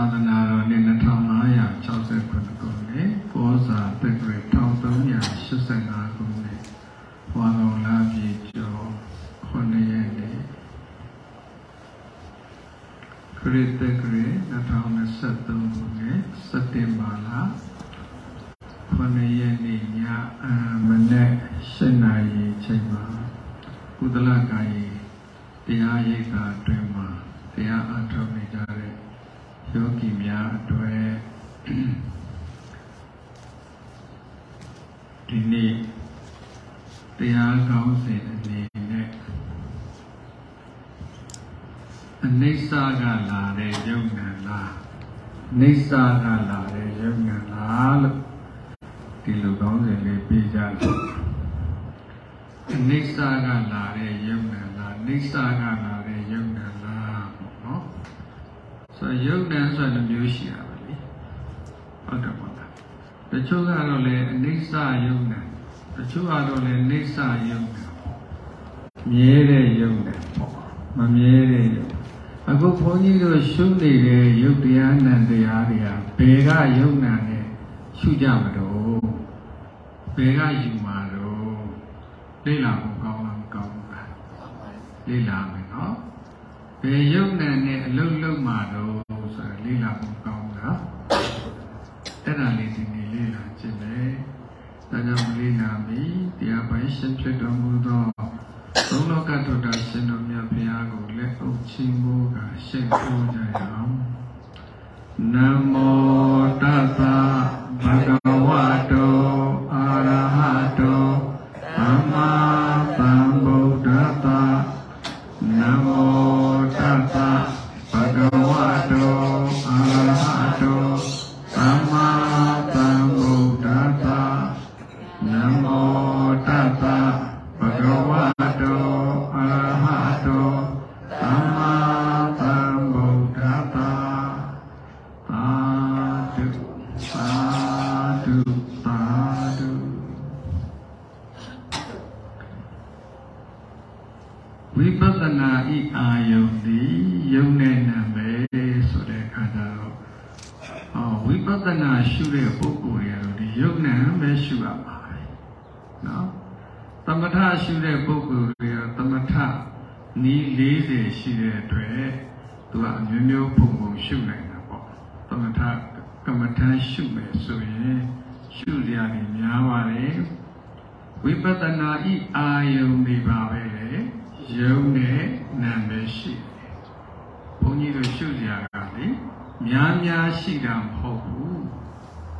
သာသနာတော်နှစ်2569ခုနှစ်ပောဇာတက္ကရာ1385ခုနှစ်ဘွာကောင်လာပြည်ကျော်9ရက်နေ့ခရစ်တက္ကရာ2023ခုနှစ်စက်တင်ဘာလ9ရက်နေ့ညအမနက်7နာရီချိန်မှာကုသလကာယတရားရိပ်သာအတွင်မှာတရားအထုတ်နေကြတဲ့ယောဂီများအတွက်ဒီနေ့တရားကောင်းစဉ်အနေနဲ့အနိစ္စကလာတဲ့ယုံနံလားနိစ္စကလာတဲ့ယုံနံလားလို့ဒီလိုကောင်းစဉ်လေးပြကြလို့အနိစ္စကလာတဲ့ယုံနံလားနိစ္စကလာတဲ့ယုံနံလားပေါ့နော်ဆိုတော့ယုံနံဆိုတဲ့မျိုးရှိတာပဲလေဟုတ်တယ်ပေါ့လားတချို့ကတော့လည်းအနိစ္စယုံနံတချို့ကတော့လည်းနိစ္စယုံနံမြဲတဲ့ယုံနံပေါ့မမြဲတဲ့ယုံအခုဘုန်းကြီးတို့ရှုနေတဲ့ယုတ်တရားနံတရားတွေကဘယ်ကယုံနံနဲ့ရှုကြ မတော့ဘယ်ကယူမှာတော့လေ့လာဖို့ကောင်းလားမကောင်းဘူးလားလေ့လာမယ်နော်ဘယ်ယုတ်နံနဲ့အလုံးလုံးမှာတော့ဆိုတော့လေ့လာဖို့ကောင်းလားအဲ့ဒါလေးဒီနေ့လေ့လာခြင်းပဲဒါကြောင့်မလေ့လာမီတရားပိုင်ရှင်ဖြစ်တော်မူသောသုံးလောကတုတ္တရှင်တော်မြတ်ဘုရားကိုလက်အုပ်ချင်းမိုးကရှေ့ထိုး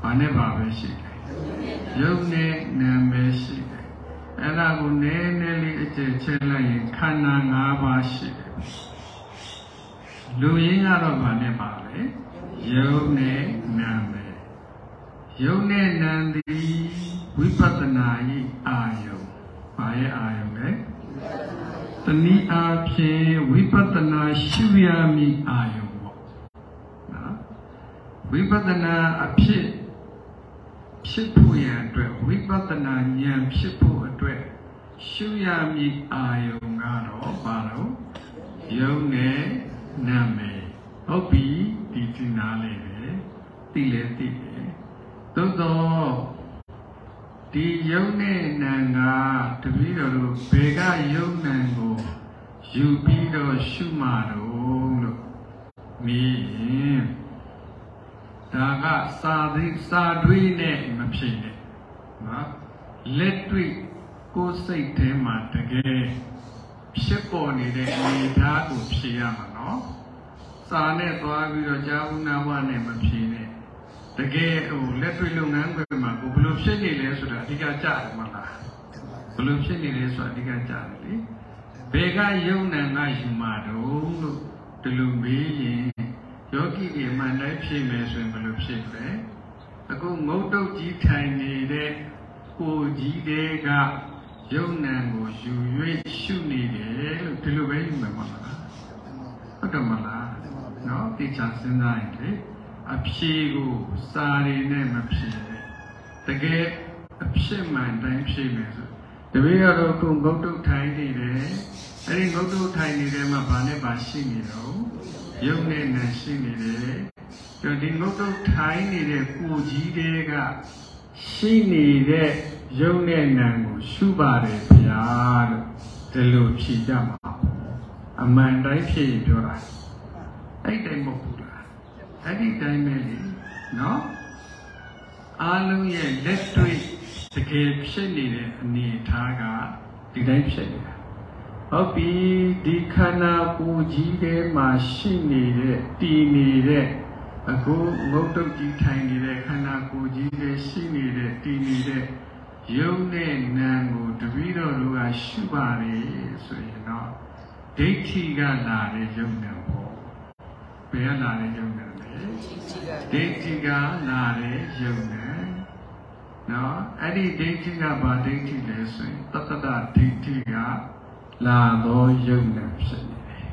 ဘာနဲ့ပါပဲရှိတယ်ယုံနဲ့နာပဲရှိတယ်အဲ့ဒါကိုနည်းနည်းလေးအကျဉ်းချဲလိုက်ရင်ခန္ဓာ၅ပါးရှိတယ်လူရင်းကတော့ဘာနဲ့ပါလဲယုံနဲ့နာပဲယုံနဲ့နာသည်ဝိပဿနာဤအာယုံဘာရဲ့အာယုံလဲတနည်းအားဖြင့်ဝိပဿနာရှုရမည်အာယုံပေါ့နော်ဝိပဿနာအဖြစ် ဖြစ်ဖို့ရန်အတွက်ဝိပဿနာဉာဏ်ဖြစ်ဖို့အတွက်ရှုရမည်အာယုံကတော့ဘာလို့ယုံနဲ့နာမယ်ဟုတ်ပြီဒီဒီနားလေးပဲသိလဲသိတယ်သို့တော့ဒီယုံနဲ့နာကတပည့်တော်တို့ဘယ်ကယုံနာကိုယူပြီးတော့ရှုမှာတော့လို့မေးရင် ဒါကစာသေးစာတွေးနဲ့မဖြစ်နဲ့နော်လက်တွေ့ကိုယ်စိတ်ထဲမှာတကယ်ဖြစ်ပေါ်နေတဲ့အနေအထားကိုဖြေရမှာနော်စာနဲ့သွားပြီးတော့ကြာဦးနာဝနဲ့မဖြေနဲ့တကယ်ဟိုလက်တွေ့လုပ်ငန်းခွင်မှာကိုဘယ်လိုဖြစ်နေလဲဆိုတာအဓိကကြားတယ်မလားဘယ်လိုဖြစ်နေလဲဆိုတာအဓိကကြားတယ်လေဘယ်ကယုံနံကယူမှာတော့လို့ဒီလိုမေးရင် ယောဂီတွေမှန်တိုင်းဖြေမယ်ဆိုရင်ဘယ်လိုဖြစ်လဲအခုငုတ်တုတ်ကြီးထိုင်နေတဲ့ကိုကြီးတွေကယုံနံကိုယူ၍ရှုနေတယ်လို့ဒီလိုပဲယူမှာမလားဟုတ်တယ်မလားနော်တိချာစဉ်းစားရင်လေအဖြေကိုစာရီနဲ့မဖြေနဲ့တကယ်အဖြစ်မှန်တိုင်းဖြေမယ်ဆိုတပည့်ကတော့ခုငုတ်တုတ်ထိုင်နေတယ်အဲဒီငုတ်တုတ်ထိုင်နေတဲ့မှာဘာနဲ့ဘာရှိနေတော့ ယုံနဲ့နံရှိနေတယ်ဆိုဒီငုတ်တုတ်ထိုင်းနေတဲ့ကိုကြီးတွေကရှိနေတဲ့ယုံနဲ့နံကိုရှုပါတယ်ဗျာလို့ဒီလိုဖြေကြမှာအမှန်တိုင်းဖြေရင်ပြောတာအဲ့တိုင်းမဟုတ်ဘူးလားအဲ့ဒီတိုင်းပဲလေနော်အားလုံးရဲ့လက်တွေ့တကယ်ဖြစ်နေတဲ့အနေအထားကဒီတိုင်းဖြစ်နေတာ ဟုတ်ပြီဒီခန္ဓာကိုယ်ကြီးထဲမှာရှိနေတဲ့တည်နေတဲ့အခုငုတ်တုတ်ကြီးထိုင်နေတဲ့ခန္ဓာကိုယ်ကြီးထဲရှိနေတဲ့တည်နေတဲ့ယုံနဲ့နာမ်ကိုတပည့်တော်တို့ကရှုပါလေဆိုရင်တော့ဒိဋ္ဌိကလာတဲ့ယုံနဲ့ပေါ့ဘယ်ကလာတဲ့ယုံနဲ့လဲဒိဋ္ဌိကလာတဲ့ယုံနဲ့နော်အဲ့ဒီဒိဋ္ဌိကဘာဒိဋ္ဌိလဲဆိုရင်တတ္တဒိဋ္ဌိက လာသောယုံနဲ့ဖြစ်နေတယ်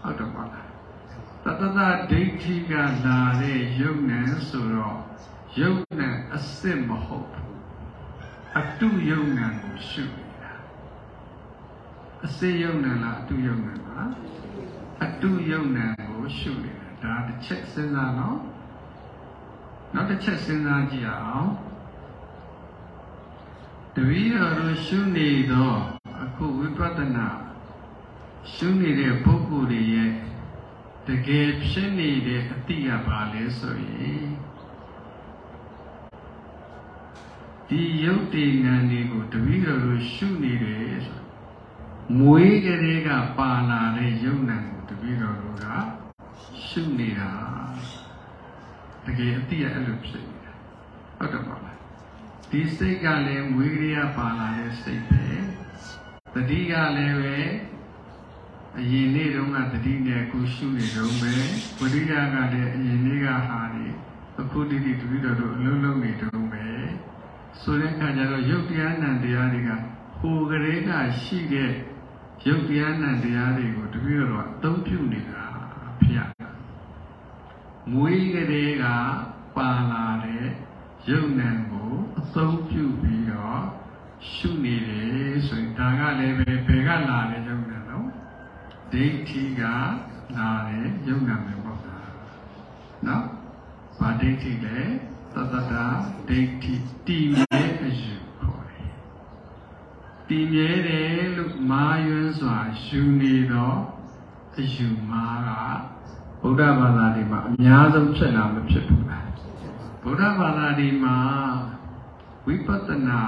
ဟုတ်တယ်ပါလားတတ္တဒိဋ္ဌိကလာတဲ့ယုံနဲ့ဆိုတော့ယုံနဲ့အစစ်မဟုတ်ဘူးအတုယုံနဲ့ကိုရှုနေတာအစစ်ယုံနဲ့လားအတုယုံနဲ့လားအတုယုံနဲ့ကိုရှုနေတာဒါတစ်ချက်စဉ်းစားနော်နောက်တစ်ချက်စဉ်းစားကြည့်အောင် တပည့်တော်တို့ရှုနေတော့အခုဝိပဿနာရှုနေတဲ့ပုဂ္ဂိုလ်တွေရဲ့တကယ်ဖြစ်နေတဲ့အတိအပါလဲဆိုရင်ဒီယုတ်တိဉာဏ်တွေကိုတပည့်တော်တို့ရှုနေတယ်ဆိုမွေးကလေးကပါလာတဲ့ယုတ်ဉာဏ်ကိုတပည့်တော်တို့ကရှုနေတာတကယ်အတိအအဲ့လိုဖြစ်နေတာဟုတ်တယ်ပါလား ဒီစိတ်ကလည်းမွေးကလေးကပါလာတဲ့စိတ်ပဲတတိကလည်းပဲအရင်နေ့တုန်းကတတိနဲ့အခုရှုနေတုန်းပဲဝိရိယကလည်းအရင်နေ့ကဟာနေအခုတိတိတပည့်တော်တို့အလုံးလုံးနေတုန်းပဲဆိုတဲ့အခါကျတော့ယုတ်တရားနံတရားတွေကဟိုကလေးကရှိတဲ့ယုတ်တရားနံတရားတွေကိုတပည့်တော်ကအသုံးပြုနေတာဖျက်မွေးကလေးကပါလာတဲ့ယုတ်နံ ကိုအသုံးပြုပြီးတော့ရှုနေတယ်ဆိုရင်ဒါကလည်းပဲဘယ်ကလာတဲ့ယုတ်နံတော့ဒိဋ္ဌိကလာတဲ့ယုတ်နံပဲပေါ့တာနော်ဗာဒိဋ္ဌိလဲသတ္တတာဒိဋ္ဌိတည်မြဲအယူခေါ်တယ်တည်မြဲတယ်လို့မာယွန်းစွာယူနေတော့အယူမာကဗုဒ္ဓဘာသာတွေမှာအများဆုံးဖြစ်တာမဖြစ်ဘူးလားဗုဒ္ဓဘာသာတွေမှာ ဝိပဿနာ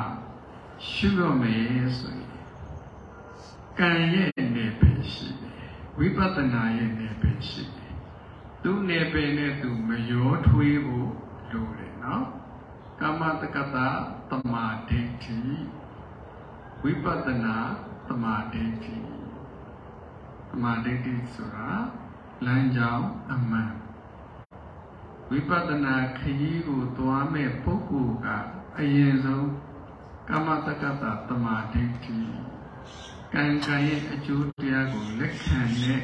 ရှုရမယ်ဆိုရင်ကံရဲ့နေပဲရှိတယ်ဝိပဿနာရဲ့နေပဲရှိတယ်သူနေပဲနဲ့သူမရောထွေးဖို့လိုတယ်နော်ကမ္မတက္ကတာတမာဒိဋ္ဌိဝိပဿနာတမာဒိဋ္ဌိတမာဒိဋ္ဌိဆိုတာလမ်းကြောင်းအမှန်ဝိပဿနာခရီးကိုသွားမဲ့ပုဂ္ဂိုလ်က အရင်ဆုံးကမ္မတက္ကတာတမာဒိဋ္ဌိကံကံရဲ့အကျိုးတရားကိုလက်ခံတဲ့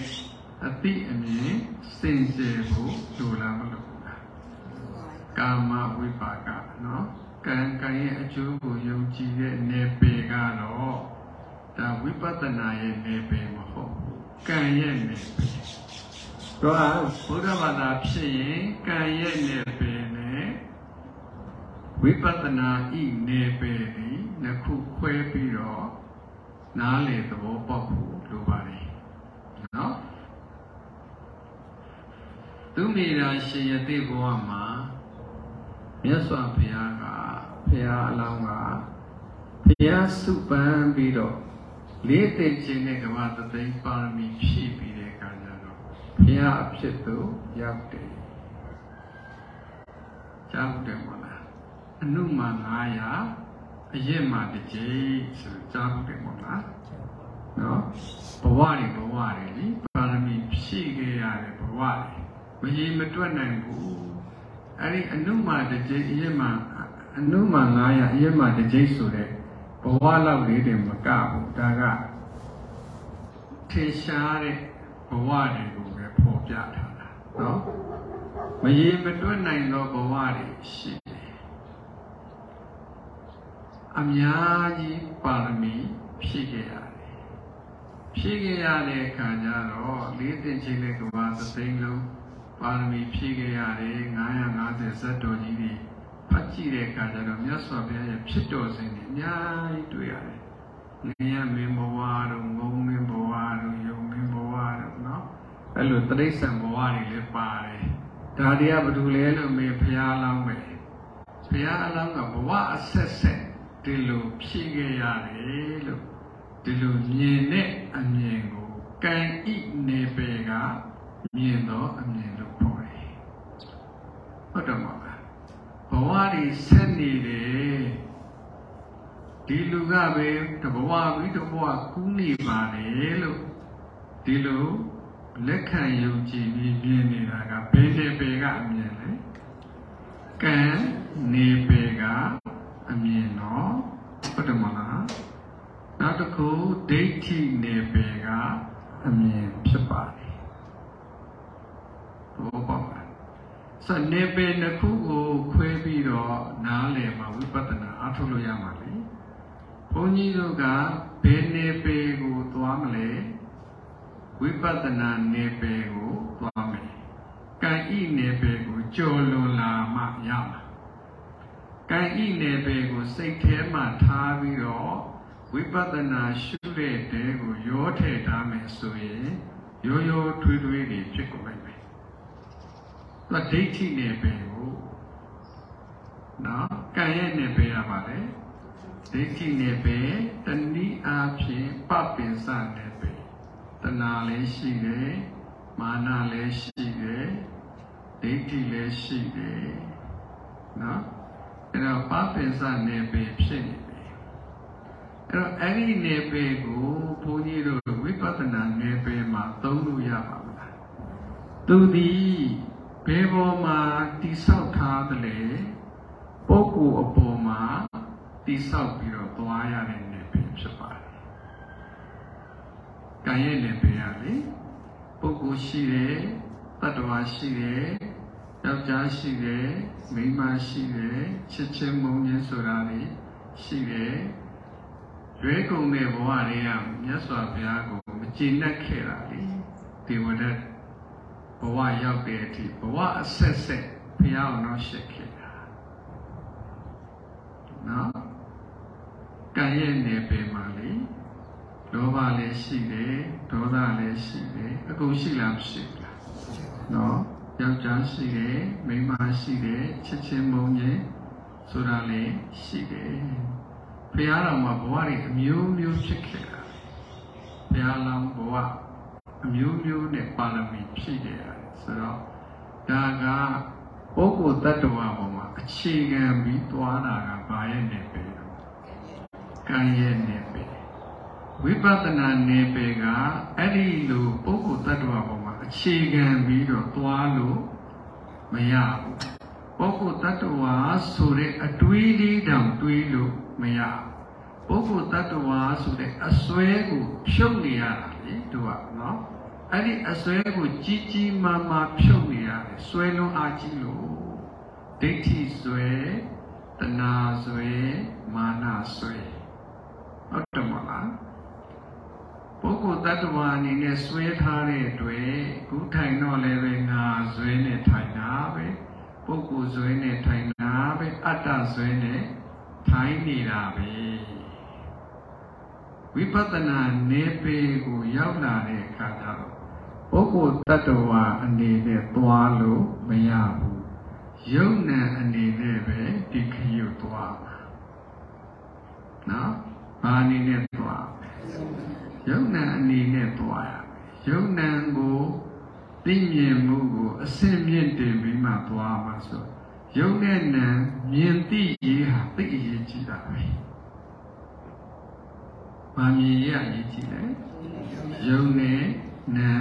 အတိအမြင်စင်ကြယ်ဖို့လိုလားမလို့ကာမဝိပါကနော်ကံကံရဲ့အကျိုးကိုယုံကြည်တဲ့နေပေကတော့ဒါဝိပဿနာရဲ့နေပေမဟုတ်ဘူးကံရဲ့နေပေတော့ဘုရားဘာသာဖြစ်ရင်ကံရဲ့နေပေနဲ့ ဝိပဿနာဤနေပေဒီနှစ်ခုခွဲပြီးတော့နားလေသဘောပေါက်ဖို့လိုပါတယ်နော်သူမိရာရှင်ယတိဘဝမှာမြတ်စွာဘုရားကဘုရားအလောင်းကဘုရားစုပန်းပြီးတော့လေးသိခြင်းနဲ့ကမ္ဘာတသိန်းပါရမီဖြည့်ပြီးတဲ့အခါကျတော့ဘုရားအဖြစ်သို့ရောက်တယ်။ကြောက်တယ်မလား။ အနုမာ900အရက်မှာတစ်ကြိမ်ဆိုကြောက်တယ်မလား။နော်ဘဝတွေဘဝတွေလीပါရမီဖြည့်ခဲ့ရတဲ့ဘဝတွေမရေမတွက်နိုင်ဘူးအဲ့ဒီအနုမာတစ်ကြိမ်အရက်မှာအနုမာ900အရက်မှာတစ်ကြိမ်ဆိုတဲ့ဘဝလောက်လေးတွေမကဘူးဒါကထင်ရှားတဲ့ဘဝတွေကိုပဲပေါ်ပြထားတာနော်မရေမတွက်နိုင်သောဘဝတွေရှိတယ် အများကြီးပါရမီဖြည့်ခဲ့ရတယ်ဖြည့်ခဲ့ရတဲ့အခါကျတော့လေးတင်ချင်းတဲ့ကဘာသသိန်းလုံးပါရမီဖြည့်ခဲ့ရတယ်950ဇတ်တော်ကြီးတွေဖတ်ကြည့်တဲ့အခါကျတော့မြတ်စွာဘုရားရဲ့ဖြစ်တော်စဉ်တွေအများကြီးတွေ့ရတယ်။ငရမင်းဘဝတို့ငုံမင်းဘဝတို့ယုံမင်းဘဝတို့နော်အဲ့လိုတိရစ္ဆာန်ဘဝတွေလည်းပါတယ်။ဒါတွေကဘာလို့လဲလို့မေဘုရားအလောင်းပဲ။ဘုရားအလောင်းကဘဝအဆက်ဆက် ဒီလိုဖြည့်ခဲ့ရတယ်လို့ဒီလိုမြင်တဲ့အမြင်ကိုကံဤနေပေကမြင်တော့အမြင်လို့ခေါ်တယ်ဟုတ်တယ်မဟုတ်လားဘဝတွေဆက်နေတယ်ဒီလူကပဲတဘဝပြီးတဘဝကူးနေပါတယ်လို့ဒီလိုလက်ခံယုံကြည်ပြီးမြင်နေတာကဘယ်နေပေကအမြင်လဲကံနေပေကအ မြင်တော့ဟုတ်တယ်မလားနောက်တစ်ခုဒိဋ္ဌိနေပေကအမြင်ဖြစ်ပါတယ်ဘောပါပါစနေပေနှစ်ခုကိုခွဲပြီးတော့နားလည်မှာဝိပဿနာအားထုတ်လို့ရမှာလေဘုန်းကြီးတို့ကဘယ်နေပေကိုသွားမလဲဝိပဿနာနေပေကိုသွားမယ်ကံဤနေပေကိုကြော်လွန်လာမှရမှာ ကံဤနေပေကိုစိတ်ထဲမှာထားပြီးတော့ဝိပဿနာရှုတဲ့တဲကိုရောထည့်ထားမယ်ဆိုရင်ရိုးရိုးထွေးထွေးတွေဖြစ်ကုန်လိုက်မယ်။သူဒိဋ္ဌိနဲ့ပဲကိုနော်ကံရဲ့နဲ့ပဲရပါလေ။ဒိဋ္ဌိနဲ့ပဲတဏှိအားဖြင့်ပပင်စနဲ့ပဲတဏှာလည်းရှိတယ်မာနလည်းရှိတယ်ဒိဋ္ဌိလည်းရှိတယ်နော် အဲ့တော့ပပင်စနဲ့ပဲဖြစ်နေအဲ့တော့အဲ့ဒီနေပေကိုဘုန်းကြီးတို့ဝိပဿနာနေပေမှာသုံးလို့ရပါမလားသူသည်ဘယ်ပေါ်မှာတိဆောက်ထားသလဲပုဂ္ဂိုလ်အပေါ်မှာတိဆောက်ပြီးတော့သွားရတဲ့နေပေဖြစ်ပါတယ်။ကံရဲ့နေပေရလေပုဂ္ဂိုလ်ရှိတယ်တတ္တဝါရှိတယ် ယောက်ျားရှိတယ်မိန်းမရှိတယ်ချစ်ချင်းမုန်းခြင်းဆိုတာတွေရှိတယ်ရွေးကုန်တဲ့ဘဝတွေကမြတ်စွာဘုရားကိုမကျေနပ်ခဲ့တာလေဒေဝဒတ်ဘဝရောက်တဲ့အထိဘဝအဆက်ဆက်ဘုရားအောင်တော့ရှက်ခဲ့တာနော်ကံရဲ့နယ်ပယ်မှာလေလောဘလည်းရှိတယ်ဒေါသလည်းရှိတယ်အကုန်ရှိလားမရှိဘူးလားနော် ယောက်ျားရှိတယ်မိန်းမရှိတယ်ချစ်ချင်းမုန်းခြင်းဆိုတာလည်းရှိတယ်ဘုရားတော်မှာဘဝတွေအမျိုးမျိုးဖြစ်ခဲ့တာဘုရားလောင်းဘဝအမျိုးမျိုးနဲ့ပါရမီဖြည့်ခဲ့ရတယ်ဆိုတော့ဒါကပုဂ္ဂိုလ်တ attva ပေါ်မှာအခြေခံပြီးသွားတာကဘာရဲ့နေပဲကံရဲ့နေပဲဝိပဿနာနေပဲကအဲ့ဒီလိုပုဂ္ဂိုလ်တ attva ပေါ်မှာ အခြေခံပြီးတော့သွားလို့မရဘူးပုဂ္ဂိုလ်တ attva ဆိုတဲ့အတွေးလေးတောင်တွေးလို့မရပုဂ္ဂိုလ်တ attva ဆိုတဲ့အစွဲကိုဖြုတ်နေရတာလေသူကနော်အဲ့ဒီအစွဲကိုကြီးကြီးမားမားဖြုတ်နေရတယ်စွဲလုံးအားကြီးလို့ဒိဋ္ဌိစွဲတဏှာစွဲမာနစွဲဟုတ်တယ်မလား ပုဂ္ဂိုလ်တ attva အနေနဲ့စွဲထားတဲ့အတွက်ခုထိုင်တော့လည်းပဲငါစွဲနဲ့ထိုင်တာပဲပုဂ္ဂိုလ်စွဲနဲ့ထိုင်တာပဲအတ္တစွဲနဲ့ထိုင်နေတာပဲဝိပဿနာနေပေကိုရောက်လာတဲ့အခါကျတော့ပုဂ္ဂိုလ်တ attva အနေနဲ့သွားလို့မရဘူးယုံနာအနေနဲ့ပဲဒီခရုသွားမှာနော်ဘာအနေနဲ့သွား ယုံနာအနေနဲ့သွားရယုံနာကိုသိမြင်မှုကိုအစင်မြင့်တင်ပြီးမှသွားမှာဆိုယုံနဲ့နာမြင်သိရေးဟာသိအရေးကြီးတာပဲ။ဘာမြင်ရအရေးကြီးလဲ။ယုံနဲ့နာ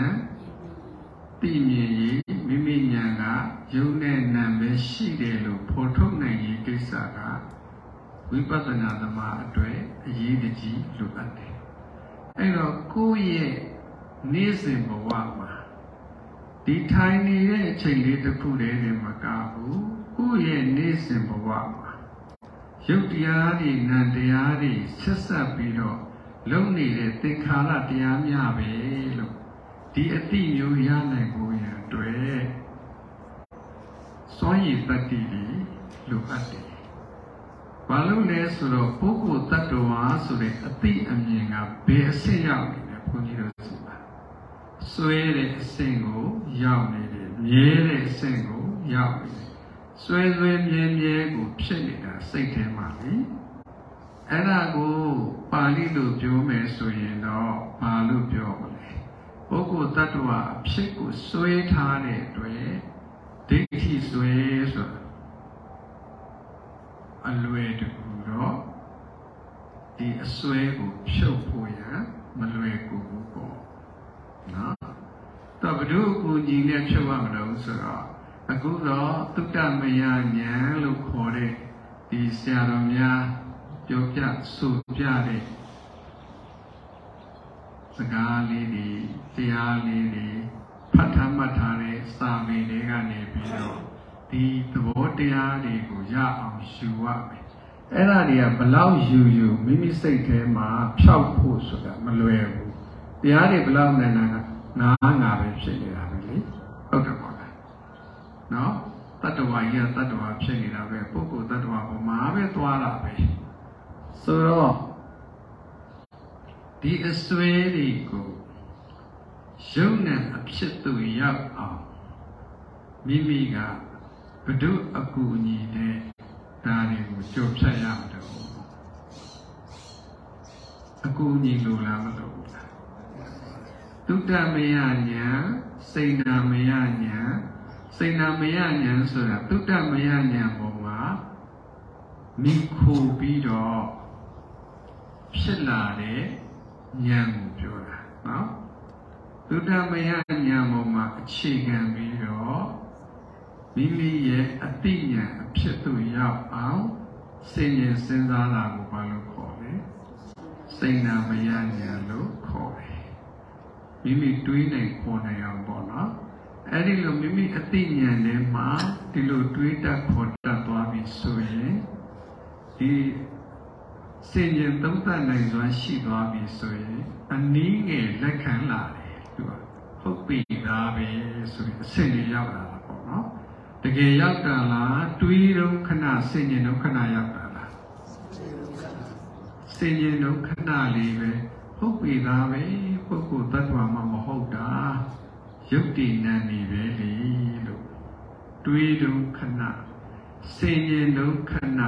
သိမြင်ရေးမိမိညာကယုံနဲ့နာပဲရှိတယ်လို့ဖော်ထုတ်နိုင်ရေးကိစ္စကဝိပဿနာသမားအတွက်အရေးကြီးလိုအပ်တယ်။ အဲ့တော့ကိုယ့်ရဲ့နေ့စဉ်ဘဝမှာဒီထိုင်နေတဲ့အချိန်လေးတစ်ခုတည်းနဲ့မကဘူးကိုယ့်ရဲ့နေ့စဉ်ဘဝမှာရုပ်တရားတွေနာမ်တရားတွေဆက်ဆက်ပြီးတော့လုံနေတဲ့သင်္ခါရတရားများပဲလို့ဒီအတိမျိုးရနိုင်ကိုရန်တွေ့စွန့်ရည်တတ္တိလို့အပ်တယ် ဘာလို့လဲဆိုတော့ပုဂ္ဂိုလ်တ attva ဆိုတဲ့အတိအမြင်ကဘယ်အဆင့်ရောက်နေလဲဘုန်းကြီးတို့ဆိုပါဆွဲတဲ့အဆင့်ကိုရောက်နေတယ်မြဲတဲ့အဆင့်ကိုရောက်နေတယ်ဆွဲဆွဲမြဲမြဲကိုဖြစ်နေတာစိတ်ထဲမှာလေအဲ့ဒါကိုပါဠိလိုပြောမယ်ဆိုရင်တော့ဘာလို့ပြောမလဲပုဂ္ဂိုလ်တ attva အဖြစ်ကိုဆွဲထားတဲ့အတွက်ဒိဋ္ဌိဆွဲဆိုတာ အလွယ်တကူတော့ဒီအစွဲကိုဖြုတ်ဖို့ရမလွယ်ကူဘူးပေါ့နော်တော့ဘုဒ္ဓကိုညီနဲ့ဖြုတ်ရမလို့ဆိုတော့အခုတော့တုတ္တမယညာလို့ခေါ်တဲ့ဒီဆရာတော်များပြောပြဆိုပြတဲ့စကားလေးတွေတရားလေးတွေဖတ်ထားမှတ်ထားတဲ့စာပေတွေကနေပြီးတော့ ဒီသဘောတရားတွေကိုရအောင်ယူရမယ်အဲ့ဒါတွေကဘလောက်ယူယူမိမိစိတ်ထဲမှာဖြောက်ဖို့ဆိုတာမလွယ်ဘူးတရားတွေဘလောက်နိုင်နိုင်ကငါးငါပဲဖြစ်နေတာပဲလေဟုတ်တယ်ပေါ့လားနော်တတ္တဝါကြီးကတတ္တဝါဖြစ်နေတာပဲပုဂ္ဂိုလ်တတ္တဝါပေါ်မှာပဲသွားတာပဲဆိုတော့ဒီအစွဲတွေကိုယုံနဲ့အဖြစ်သူရောက်အောင်မိမိက ဘု து အကူအညီနဲ့ဒါတွေကိုကြိုဖြတ်ရမှာတော့အကူအညီလိုလားမလိုဘူးလားတုတ္တမယညာစိဏမယညာစိဏမယညာဆိုတာတုတ္တမယညာပေါ်မှာမိခိုပြီးတော့ဖြစ်လာတဲ့ဉာဏ်ကိုပြောတာနော်သုဒ္ဓမယဉာဏ်ပေါ်မှာအခြေခံပြီးတော့ မိမိရဲ့အတိညာဏ်အဖြစ်သို့ရောက်အောင်စဉ်းကျင်စဉ်းစားတာကိုဘာလို့ခေါ်လဲစိဏမယဉာဏ်လို့ခေါ်တယ်မိမိတွေးနိုင်ခေါ်နိုင်အောင်ပေါ့နော်အဲ့ဒီလိုမိမိအတိညာဏ်ထဲမှာဒီလိုတွေးတတ်ခေါ်တတ်သွားပြီဆိုရင်ဒီစင်ရင်သုံးသပ်နိုင်စွာရှိသွားပြီဆိုရင်အနည်းငယ်လက်ခံလာတယ်သူကဟုတ်ပြီသားပဲဆိုရင်အစင်ကြီးရောက်လာတာပေါ့နော် တကယ်ရောက်တာလားတွေးတော့ခဏစင်ရင်တော့ခဏရောက်တာလားစင်ရင်တော့ခဏလေးပဲဟုတ်ပြီသားပဲပုဂ္ဂိုလ်တ attva မှမဟုတ်တာယုတ်တိနံနေပဲလေလို့တွေးတော့ခဏစင်ရင်တော့ခဏ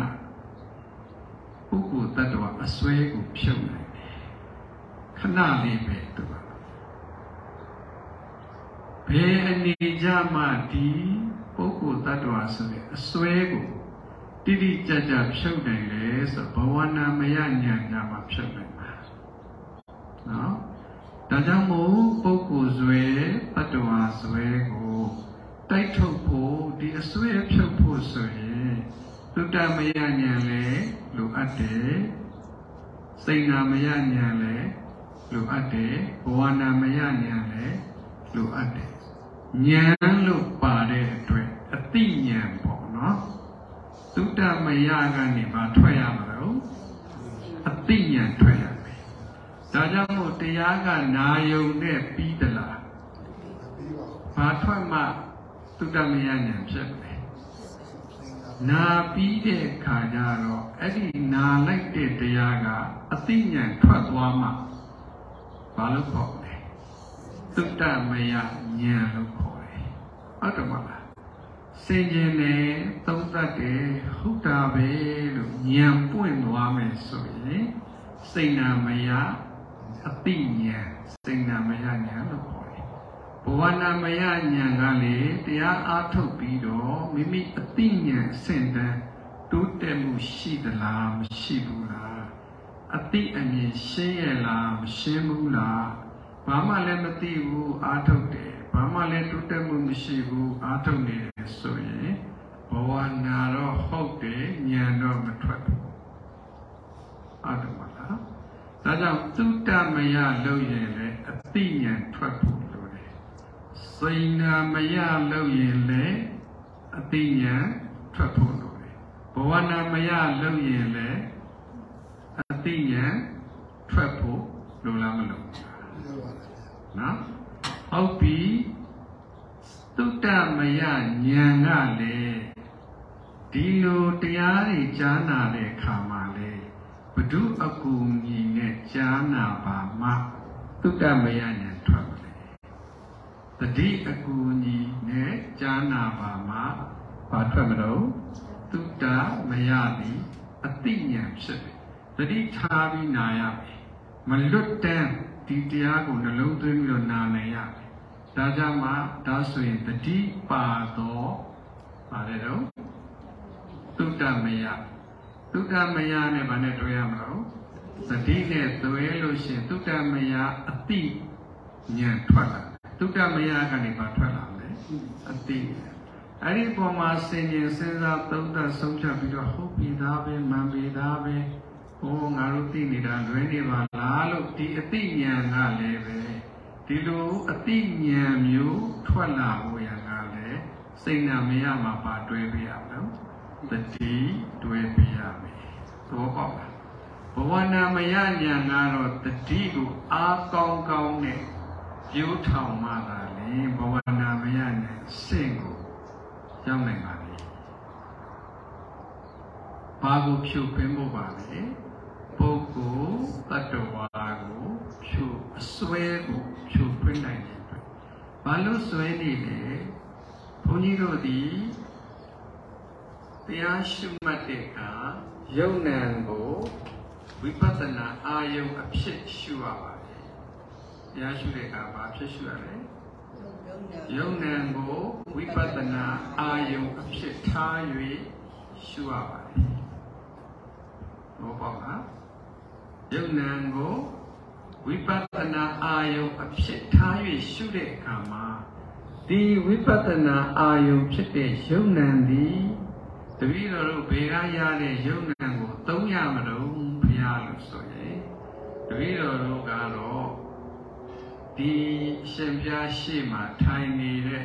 ပုဂ္ဂိုလ်တ attva အစွဲကိုဖြုတ်နိုင်တယ်ခဏလေးပဲသူကဘယ်အနေကြမှဒီ ပုဂ္ဂိုလ်တ attva ဆိုတဲ့အစွဲကိုတိတိကျကျဖြုတ်နိုင်လေဆိုဘဝနာမယညာညာမှာဖြုတ်နိုင်ပါနော်ဒါကြောင့်မို့ပုဂ္ဂိုလ်ဇွဲတ attva ဇွဲကိုတိုက်ထုတ်ဖို့ဒီအစွဲဖြုတ်ဖို့ဆိုရင်သုတ္တမယညာလည်းလိုအပ်တယ်စိဏမယညာလည်းလိုအပ်တယ်ဘဝနာမယညာလည်းလိုအပ်တယ်ဉာဏ်လို့ပါတဲ့အတွက်အ တိဉာဏ်ပေါ့နော်သုတ္တမယကနေပါထွက်ရမှာလို့အတိဉာဏ်ထွက်ရမယ်ဒါကြောင့်မို့တရားကနာယုံနဲ့ပြီးသလားဘာထွက်မှသုတ္တမယဉာဏ်ဖြစ်မယ်နာပြီးတဲ့ခါကျတော့အဲ့ဒီနာလိုက်တဲ့တရားကအသိဉာဏ်ထွက်သွားမှဘာလို့ခေါ်လဲသုတ္တမယဉာဏ်လို့ခေါ်တယ်ဟုတ်တယ်မလား စင်ကြင်နဲ့သုံးသတ်တယ်ဟုတ်တာပဲလို့ဉာဏ်ပွင့်သွားမယ်ဆိုရင်စိဏမယအသိဉာဏ်စိဏမယဉာဏ်လို့ခေါ်တယ်ဘဝနာမယဉာဏ်ကလေတရားအားထုတ်ပြီးတော့မိမိအသိဉာဏ်အဆင့်တန်းတိုးတက်မှုရှိသလားမရှိဘူးလားအသိအမြင်ရှင်းရလားမရှင်းဘူးလား ဘာမှလည်းမသိဘူးအားထုတ်တယ်ဘာမှလည်းတိုးတက်မှုမရှိဘူးအားထုတ်နေတယ်ဆိုရင်ဘဝနာတော့ဟုတ်တယ်ဉာဏ်တော့မထွက်ဘူးအားထုတ်ပါလားဒါကြောင့်သုတ္တမယလို့ရင်လည်းအသိဉာဏ်ထွက်ဖို့လိုတယ်စိဏမယလို့ရင်လည်းအသိဉာဏ်ထွက်ဖို့လိုတယ်ဘဝနာမယလို့ရင်လည်းအသိဉာဏ်ထွက်ဖို့လိုလားမလိုဘူး နော်ဟုတ်ပြီသုတ္တမယဉာဏ်ကလည်းဒဒီလိုတရားတွေကြားနာတဲ့အခါမှာလေဘဒုအကူညီနဲ့ကြားနာပါမှသုတ္တမယဉာဏ်ထွက်ပါလေတတိအကူညီနဲ့ကြားနာပါမှဘာထွက်မလို့သုတ္တမယသည်အတိညာဖြစ်တယ်တတိထားပြီးနာရမယ်မလွတ်တမ်း ဒီတရားကိုနှလုံးသွင်းပြီးတော့နာနိုင်ရမယ်ဒါကြောင့်မှဒါဆိုရင်တတိပါတော့ပါတယ်တော့သုတ္တမယသုတ္တမယနဲ့ဗာနဲ့တွေ့ရမလို့သတိနဲ့သွဲလို့ရှိရင်သုတ္တမယအတိဉာဏ်ထွက်လာသုတ္တမယကနေပါထွက်လာမယ်အတိအဲ့ဒီပုံမှာဆင်ញင်စဉ်းစားသုံးသပ်ဆုံးဖြတ်ပြီးတော့ဟုတ်ပြီသားပဲမှန်ပြီသားပဲ ဟိုငါတို့သိနေတာလွဲနေပါလားလို့ဒီအတိဉာဏ်ကလည်းပဲဒီလိုအတိဉာဏ်မျိုးထွက်လာဖို့ရကလည်းစိတ်နာမရမှာပါတွဲပြရမယ်တတိတွဲပြရမယ်သဘောပေါက်လားဘဝနာမယဉာဏ်ကတော့တတိကိုအားကောင်းကောင်းနဲ့ကျိုးထောင်မှသာလေဘဝနာမယဉာဏ်စင့်ကိုရောက်နိုင်ပါလေဘာကိုဖြုတ်ပင်းဖို့ပါလဲ ပုဂ္ဂိုလ်တ attva ကိုဖြုတ်အစွဲကိုဖြုတ်ပြနိုင်တယ်ဘာလို့စွဲနေလဲဘုန်းကြီးတို့ဒီတရားရှုမှတ်တဲ့အခါယုံနံကိုဝိပဿနာအာယုံအဖြစ်ရှုရပါတယ်တရားရှုတဲ့အခါဘာဖြစ်ရှုရလဲယုံနံကိုဝိပဿနာအာယုံအဖြစ်ထား၍ရှုရပါတယ်ဘောပေါက်လား ယုံနံကိုဝိပဿနာအာယုံအဖြစ်ထား၍ရှုတဲ့အခါမှာဒီဝိပဿနာအာယုံဖြစ်တဲ့ယုံနံသည်တပည့်တော်တို့ဘေကရတဲ့ယုံနံကိုသုံးရမလို့ဘုရားလို့ဆိုရင်တပည့်တော်တို့ကတော့ဒီရှင်ပြားရှေ့မှာထိုင်နေတဲ့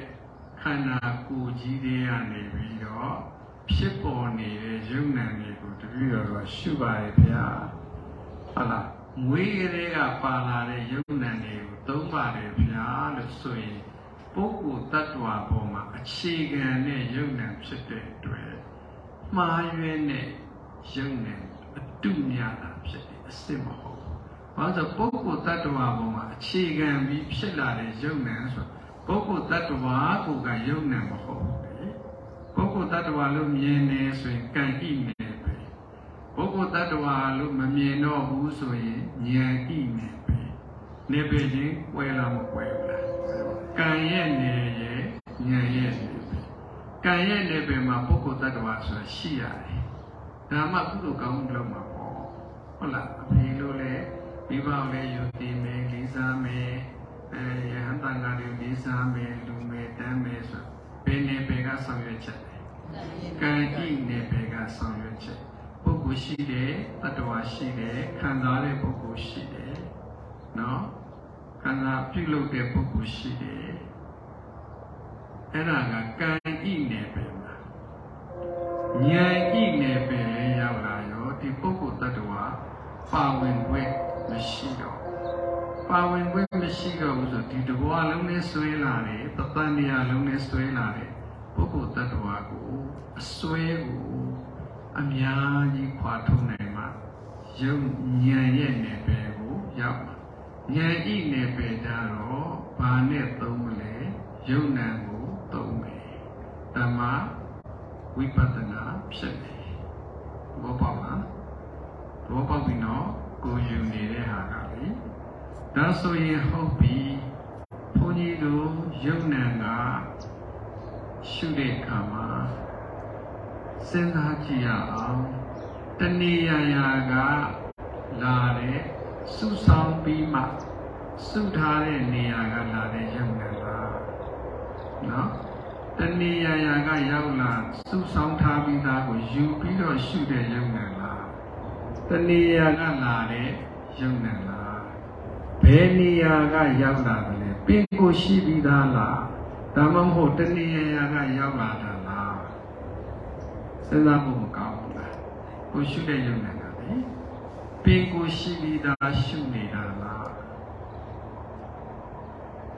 ခန္ဓာကိုယ်ကြီးတွေကနေပြီးတော့ဖြစ်ပေါ်နေတဲ့ယုံနံတွေကိုတပည့်တော်တို့ရှုပါရဲ့ဘုရား ဟုတ်လားမွေးကလေးကပါလာတဲ့ယုံနံတွေကိုသုံးပါတယ်ဘုရားလို့ဆိုရင်ပုဂ္ဂိုလ်တ attva ပေါ်မှာအခြေခံတဲ့ယုံနံဖြစ်တဲ့အတွက်မှားရွေးတဲ့ယုံနံအတုများတာဖြစ်တယ်အစစ်မဟုတ်ဘူး။ဘာလို့ပုဂ္ဂိုလ်တ attva ပေါ်မှာအခြေခံပြီးဖြစ်လာတဲ့ယုံနံဆိုပုဂ္ဂိုလ်တ attva ကိုကယုံနံမဟုတ်ဘူးလေ။ပုဂ္ဂိုလ်တ attva လို့မြင်နေဆိုရင်ကံဣနေ ပဲ။ပုဂ္ဂိုလ်တ attva လို့မမြင်တော့ဘူးဆိုရင်ဉာဏ်ဣနေပဲ။နေပေချင်းဝဲလာမကွဲဘူးလား။ကံရဲ့နေရဲ့ဉာဏ်ရဲ့နေပဲ။ကံရဲ့နေပဲမှာပုဂ္ဂိုလ်တ attva ဆိုတာရှိရတယ်။ဒါမှကုသိုလ်ကောင်းမှုလုပ်မှာပေါ့။ဟုတ်လား။အဖေလို့လည်းမိဘလည်းယူတည်မယ်လေးစားမယ်အဲယဟန်တန်ဃာတွေလေးစားမယ်လူမယ်တမ်းမယ်ဆိုဘယ်နေဘယ်ကဆောင်ရွက်ချက်လဲ။ကံဣနေဘယ်ကဆောင်ရွက်ချက်။ပု ဂ္ဂိုလ်ရှိတယ်တ attva ရှိတယ်ခံစားတဲ့ပုဂ္ဂိုလ်ရှိတယ်။နော်။ခံစားပြုလုပ်တဲ့ပုဂ္ဂိုလ်ရှိတယ်။အဲ့ဒါကကံဣနေပဲမှာဉာဏ်ဣနေပဲလည်းရောက်လာရောဒီပုဂ္ဂိုလ်တ attva ပါဝင်ခွင့်မရှိတော့ပါဝင်ခွင့်မရှိတော့ဘူးဆိုဒီတဘွားလုံးနဲ့ဆွဲလာတယ်တပန်တရားလုံးနဲ့ဆွဲလာတယ်ပုဂ္ဂိုလ်တ attva ကိုအဆွဲကို အများကြီးခွာထုတ်နိုင်မှယုံဉာဏ်ရဲ့နယ်ပယ်ကိုရောက်မှာဉာဏ်ဤနယ်ပယ်ကြတော့ဘာနဲ့သုံးမလဲယုံနံကိုသုံးမယ်ဓမ္မဝိပဿနာဖြစ်တယ်ဘောပေါက်လားဘောပေါက်ပြီနော်ကိုယူနေတဲ့ဟာကလေဒါဆိုရင်ဟုတ်ပြီဘုန်းကြီးတို့ယုံနံကရှုတဲ့အခါမှာ စဉ်းစားကြည့်ရအောင်တဏှာရာကလာတဲ့စုဆောင်ပြီးမှစုထားတဲ့နေရာကလာတဲ့ယုံနံလားနော်တဏှာရာကရောက်လာစုဆောင်ထားပြီးသားကိုယူပြီးတော့ရှုတဲ့ယုံနံလားတဏှာကလာတဲ့ယုံနံလားဘယ်နေရာကရောက်လာတယ်လဲပင်ကိုရှိပြီးသားလားဒါမှမဟုတ်တဏှာရာကရောက်လာတာလား စဉ်းစားဖို့မကောင်းဘူးလားကိုရှုတဲ့ယုံနံကလေပင်ကိုရှိပြီးသားရှုနေတာလား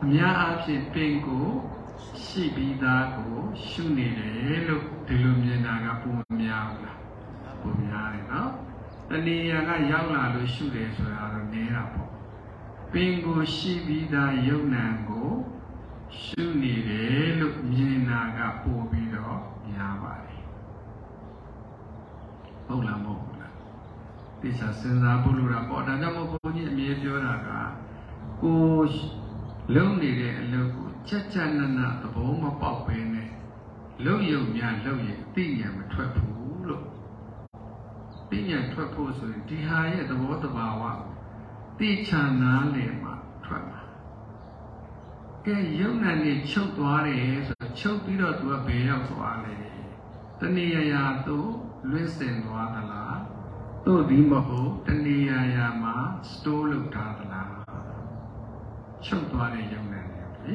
အများအားဖြင့်ပင်ကိုရှိပြီးသားကိုရှုနေတယ်လို့ဒီလိုမြင်တာကပုံမများဘူးလားပုံများတယ်နော်တဏှာကရောက်လာလို့ရှုတယ်ဆိုတာတော့နေတာပေါ့ပင်ကိုရှိပြီးသားယုံနံကိုရှုနေတယ်လို့မြင်တာကပို့ပြီးတော့များပါတယ် ဟုတ်လားမဟုတ်ဘူးလားဒီစားစဉ်းစားဖို့လိုတာပေါ့ဒါကြောင့်မို့ဘုန်းကြီးအမြဲပြောတာကကိုလုံနေတဲ့အလုပ်ကိုချက်ချက်နနသဘောမပေါက်ပဲနဲ့လုံယုံများလုံရင်အသိဉာဏ်မထွက်ဘူးလို့သိဉာဏ်ထွက်ဖို့ဆိုရင်ဒီဟာရဲ့သဘောတဘာဝသိချာနာလည်မှထွက်မှာကဲယုံနာနေချုပ်သွားတယ်ဆိုချုပ်ပြီးတော့သူကဘယ်ရောက်သွားလဲတဏှာရာသို့ လွင့်စင်သွားသလားသို့ဒီမဟုတ်တဏှာရာမှာ store လုပ်ထားသလားချုပ်သွားတဲ့ယုံနာနေလေ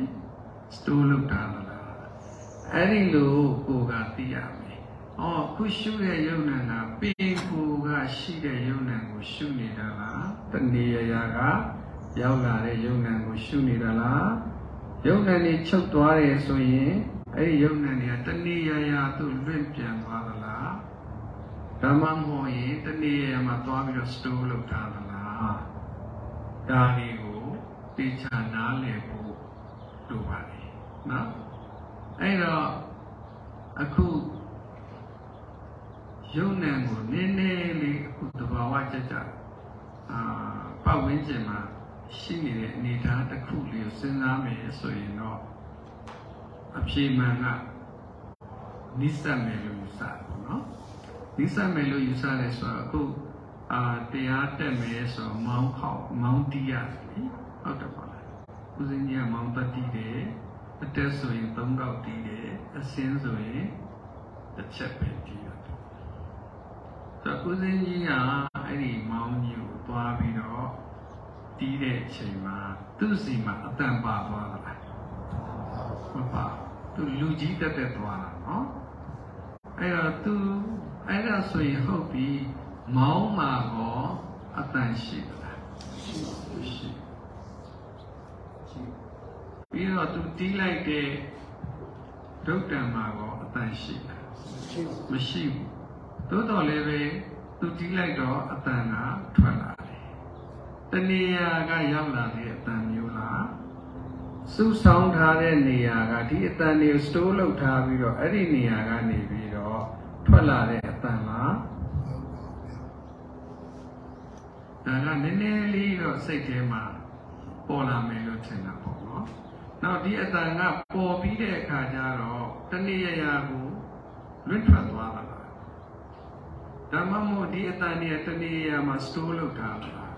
store လုပ်ထားသလားအဲ့ဒီလိုကိုကသိရမယ်။အော်ခုရှုတဲ့ယုံနာကပင်ကိုကရှိတဲ့ယုံနာကိုရှုနေတာလားတဏှာရာကရောက်လာတဲ့ယုံနာကိုရှုနေတာလားယုံနာနေချုပ်သွားတယ်ဆိုရင်အဲ့ဒီယုံနာတွေကတဏှာရာသို့လွင့်ပြန်သွားသလား ဓမ္မမဟုတ်ရင်တဏှာရာမှာသွားပြီးတော့ store လုပ်ထားသလားဒါလေးကိုသိချာနားလည်ဖို့လိုပါတယ်နော်အဲ့တော့အခုယုံနံကိုနည်းနည်းလေးအခုတဘာဝကြကြအာပတ်ဝန်းကျင်မှာရှိနေတဲ့အနေအထားတစ်ခုလေးကိုစဉ်းစားမယ်ဆိုရင်တော့အဖြေမှန်ကနိစ္စမယ်လို့ယူဆတယ်နော် နိစ္စမယ်လို့ယူဆတယ်ဆိုတော့အခုအာတရားတက်မယ်ဆိုတော့မောင်းခေါက်မောင်းတီးရတယ်လေဟုတ်တယ်ပါလားဦးဇင်းကြီးကမောင်းတက်တီးတယ်အတက်ဆိုရင်၃កောက်တီးတယ်အစင်းဆိုရင်တစ်ချက်ပဲတီးရတယ်ဆိုတော့ဦးဇင်းကြီးကအဲ့ဒီမောင်းကြီးကိုသွားပြီးတော့တီးတဲ့အချိန်မှာသူ့စီမှာအတန်ပါသွားတာလားမပါသူလူကြီးတက်တက်သွားတာနော်အဲ့တော့သူ အဲ့ဒါဆိုရင်ဟုတ်ပြီမောင်းမှာကောအတန်ရှိသလားရှိပြီးတော့သူတီးလိုက်တဲ့ဒုတ်တံမှာကောအတန်ရှိလားမရှိဘူးသို့တော်လည်းပဲသူတီးလိုက်တော့အတန်ကထွက်လာတယ်တဏှာကရောက်လာတဲ့အတန်မျိုးလားစုဆောင်းထားတဲ့နေရာကဒီအတန်တွေကို store လုပ်ထားပြီးတော့အဲ့ဒီနေရာကနေပြီးတော့ ထွက်လာတဲ့အတန်လားဒါကနည်းနည်းလေးတော့စိတ်ထဲမှာပေါ်လာမယ်လို့ထင်တာပေါ့နော်။နောက်ဒီအတန်ကပေါ်ပြီးတဲ့အခါကျတော့တဏှာရာကိုလွတ်ထွက်သွားတာလား။ဓမ္မမို့ဒီအတန်เนี่ยတဏှာရာမှာ store လုပ်ထားတာလား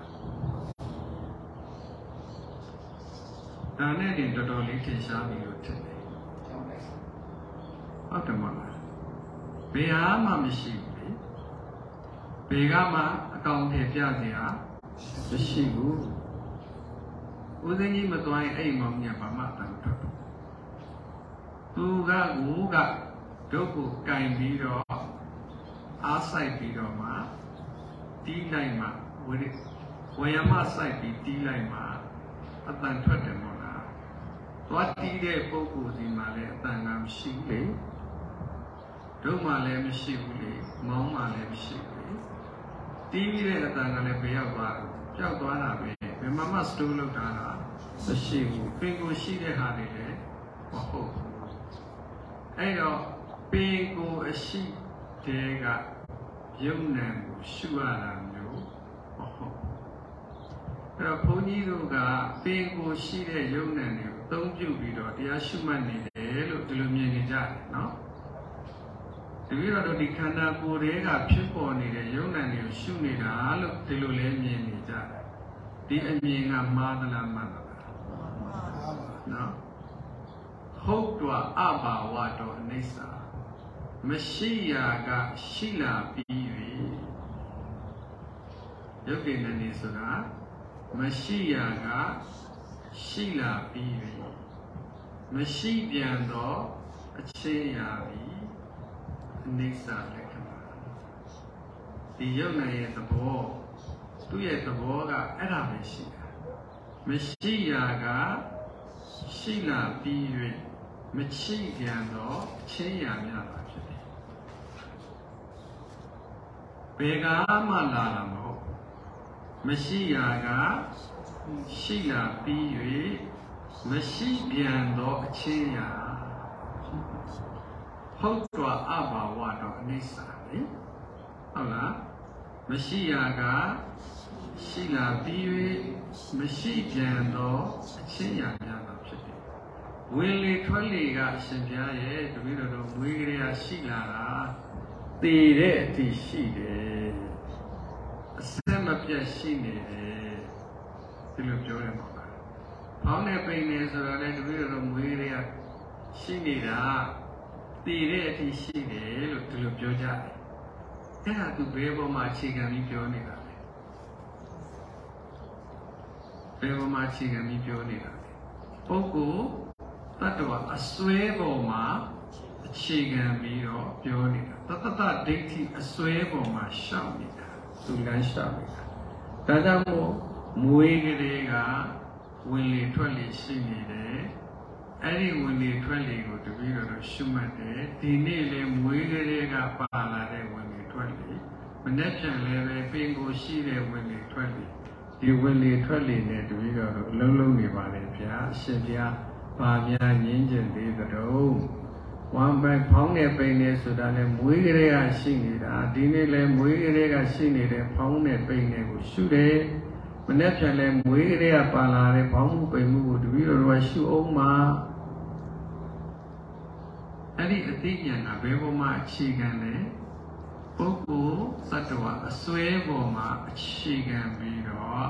။ဒါနဲ့တင်တော်တော်လေးထင်ရှားပြီလို့ထင်တယ်။ဟုတ်တယ်မလား။ ။ ဘယ်ဟာမှမရှိဘူးလေ။ဘယ်ကမှအကောင်ထည်ပြစရာမရှိဘူး။ဦးစင်းကြီးမသွားရင်အဲ့ဒီမောင်ကြီးကဘာမှအတန်ထွက်ဘူး။သူကကိုကဒုက္ကိုကင်ပြီးတော့အားဆိုင်ပြီးတော့မှတီးလိုက်မှဝေဝေယမဆိုင်ပြီးတီးလိုက်မှအတန်ထွက်တယ်မို့လား။သွားတီးတဲ့ပုဂ္ဂိုလ်စီမှာလည်းအတန်ကမရှိလေ။ ဒုက္မှလည်းမရှိဘူးလေ။မောင်းမှလည်းမရှိဘူးလေ။တီးပြီးတဲ့အတန်ကလည်းဘယ်ရောက်သွားလဲ။ကြောက်သွားတာပဲ။ဘယ်မှာမှစတိုးလောက်တာလားမရှိဘူး။ပင်ကိုရှိတဲ့ဟာတွေလည်းမဟုတ်ဘူး။အဲ့တော့ပင်ကိုအရှိတဲကယုံနံကိုရှုရတာမျိုးမဟုတ်ဘူး။အဲ့တော့ဘုန်းကြီးတို့ကပင်ကိုရှိတဲ့ယုံနံတွေကိုအသုံးပြုပြီးတော့တရားရှုမှတ်နေတယ်လို့ဒီလိုမြင်နေကြတယ်နော်။ တပည့်တော်တို့ဒီခန္ဓာကိုယ်တွေကဖြစ်ပေါ်နေတဲ့ယုံနံတွေကိုရှုနေတာလို့ဒီလိုလဲမြင်နေကြတယ်။ဒီအမြင်ကမှားသလားမှန်သလား။နော်။ဟုတ်တော်အဘာဝတော်အိဋ္ဌာမရှိရာကရှိလာပြီး၍ယုတ်ကိနနေဆိုတာမရှိရာကရှိလာပြီး၍မရှိပြန်တော့အချင်းရာပြီး အိဋ္ဌာလက္ခဏာဒီယုတ်နိုင်ရဲ့သဘောသူ့ရဲ့သဘောကအဲ့ဒါပဲရှိတာမရှိရာကရှိလာပြီး၍မချိပြန်သောအချင်းရာများပါဖြစ်တယ်ဘယ်ကမှလာတာမဟုတ်မရှိရာကရှိလာပြီး၍မရှိပြန်သောအချင်းရာ ဟုတ်တော်အဘာဝတော့အနိစ္စလေဟုတ်လားမရှိရာကရှိလာပြီး၍မရှိပြန်သောအချင်းရာများပါဖြစ်တယ်ဝင်လေထွက်လေကအရှင်ဘုရားရဲ့တပည့်တော်တို့မွေးကလေးကရှိလာတာတည်တဲ့အတည်ရှိတယ်အစက်မပြတ်ရှိနေတယ်ဒီလိုပြောတယ်ပေါ့လား။ဖောင်းနေပိန်နေဆိုတော့လည်းတပည့်တော်တို့မွေးကလေးကရှိနေတာ တည်တဲ့အတည်ရှိတယ်လို့ဒီလိုပြောကြတယ်။အဲ့ဒါသူဘယ်ပေါ်မှာအခြေခံပြီးပြောနေတာလဲ။ဘယ်ပေါ်မှာအခြေခံပြီးပြောနေတာလဲ။ပုဂ္ဂိုလ်တတ္တဝအစွဲပေါ်မှာအခြေခံပြီးတော့ပြောနေတာတတ္တဒိဋ္ဌိအစွဲပေါ်မှာရှောက်နေတာသူလမ်းရှောက်နေတာဒါကြောင့်မို့မွေးကလေးကဝင်လေထွက်လေရှိနေတယ် အဲ့ဒီဝင်လေထွက်လေကိုတပည့်တော်တို့ရှုမှတ်တယ်ဒီနေ့လေမွေးကလေးကပါလာတဲ့ဝင်လေထွက်လေမနေ့ပြန်လည်းပဲပင်ကိုရှိတဲ့ဝင်လေထွက်လေဒီဝင်လေထွက်လေနဲ့တပည့်တော်တို့အလုံးလုံးနေပါလေဗျာအရှင်ဘုရားပါများငင်းကျင်သေးကြတော့ဝမ်ပိုင်ဖောင်းနေပိန်နေဆိုတာလဲမွေးကလေးကရှိနေတာဒီနေ့လဲမွေးကလေးကရှိနေတဲ့ဖောင်းနေပိန်နေကိုရှုတယ်မနေ့ပြန်လဲမွေးကလေးကပါလာတဲ့ဖောင်းမှုပိန်မှုကိုတပည့်တော်တို့ကရှုအောင်မှာ အဲ့ဒီအသိဉာဏ်ကဘယ်ပေါ်မှာအခြေခံလဲပုဂ္ဂိုလ်သတ္တဝါအစွဲပေါ်မှာအခြေခံပြီးတော့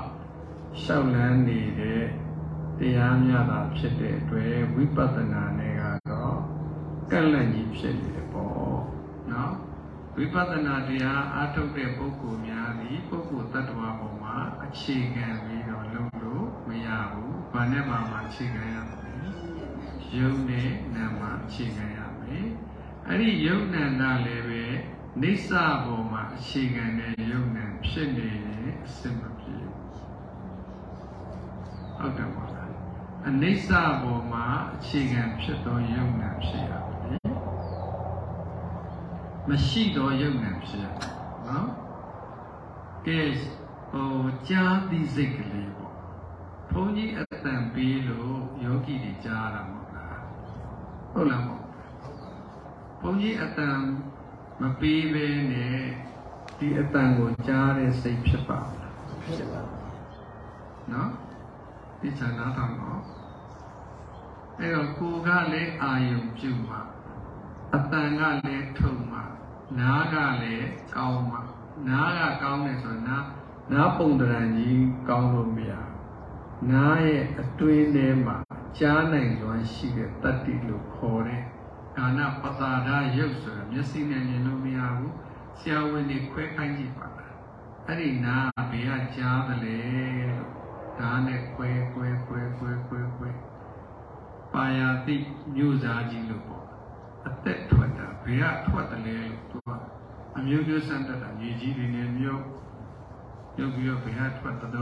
ရှောက်လန်းနေတဲ့တရားများတာဖြစ်တဲ့အတွက်ဝိပဿနာနဲ့ကတော့ကန့်လန့်ကြီးဖြစ်နေတယ်ပေါ့နော်ဝိပဿနာတရားအားထုတ်တဲ့ပုဂ္ဂိုလ်များသည်ပုဂ္ဂိုလ်တ attva ပေါ်မှာအခြေခံပြီးတော့လုပ်လို့မရဘူး။ဘာနဲ့မှမှအခြေခံရမယ်။ယုံနဲ့နာမအခြေခံရမယ်။ အဲ့ဒီယုံနာနာလည်းပဲနိစ္စပေါ်မှာအခြေခံတဲ့ယုံနာဖြစ်နေရင်အစစ်မပြေဘူး။ဟုတ်တယ်ပါလား။အနိစ္စပေါ်မှာအခြေခံဖြစ်သောယုံနာဖြစ်ရမယ်။မရှိသောယုံနာဖြစ်ရမယ်နော်။ကဲဟိုကြားသိစိတ်ကလေးပေါ့။ဘုန်းကြီးအတန်ပေးလို့ယောဂီတွေကြားရမှာမဟုတ်လား။ဟုတ်လားပေါ့။ ဘုန်းကြီးအတန်မပေးဘဲနဲ့ဒီအတန်ကိုကြားတဲ့စိတ်ဖြစ်ပါမလား။ဖြစ်ပါဘူး။နော်။ဒီချာနာတော်တော့အဲ့တော့ကိုကလည်းအာယုံပြုမှာအတန်ကလည်းထုံမှာနားကလည်းကောင်းမှာနားကကောင်းတယ်ဆိုတော့နားနားပုံတရံကြီးကောင်းလို့မရနားရဲ့အတွင်းထဲမှာကြားနိုင်စွမ်းရှိတဲ့တတ္တိလို့ခေါ်တဲ့ ကာဏပတာဒရုပ်ဆိုတာမျက်စိနဲ့မြင်လို့မရဘူးဆရာဝန်တွေခွဲခိုင်းကြည့်ပါလားအဲ့ဒီနားဘယ်ကကြားသလဲလို့ဒါနဲ့ခွဲခွဲခွဲခွဲခွဲခွဲပါယာတိမျိုးစားကြီးလို့ပေါ့အသက်ထွက်တာဘယ်ကထွက်တယ်လဲလို့သူကအမျိုးမျိုးစံတက်တာမြေကြီးတွေနဲ့မြို့ရုပ်ပြီးတော့ဘယ်ကထွက်တဲ့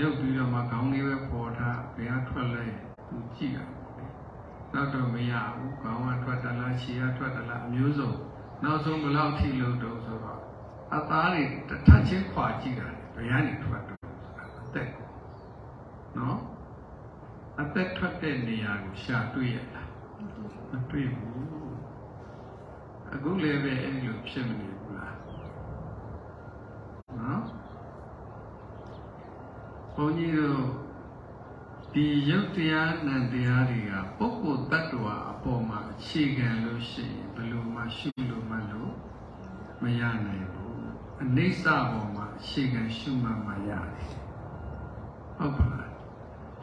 ရုပ်ပြီးတော့မှခေါင်းလေးပဲပေါ်ထားဘယ်ကထွက်လဲသူကြည့်တာ နောက်တော့မရဘူးခေါင်းကထွက်တလားခြေကထွက်တလားအမျိုးစုံနောက်ဆုံးဘယ်လောက်ထိလို့တော့ဆိုတော့အသားတွေတစ်ထပ်ချင်းခွာကြည့်တာဘယ်ကနေထွက်တော့အသက်နော်အသက်ထွက်တဲ့နေရာကိုရှာတွေ့ရလားမတွေ့ဘူးအခုလည်းပဲအဲ့လိုဖြစ်မနေဘူးလားနော်ဘုန်းကြီးတို့ ဒီရုပ်တရားနံတရားတွေကပုဂ္ဂိုလ်တ attva အပေါ်မှာအခြေခံလို့ရှိရင်ဘယ်လိုမှရှုလို့မလို့မရနိုင်ဘူးအနိစ္စပေါ်မှာအခြေခံရှုမှမှရတယ်ဟုတ်ပါလား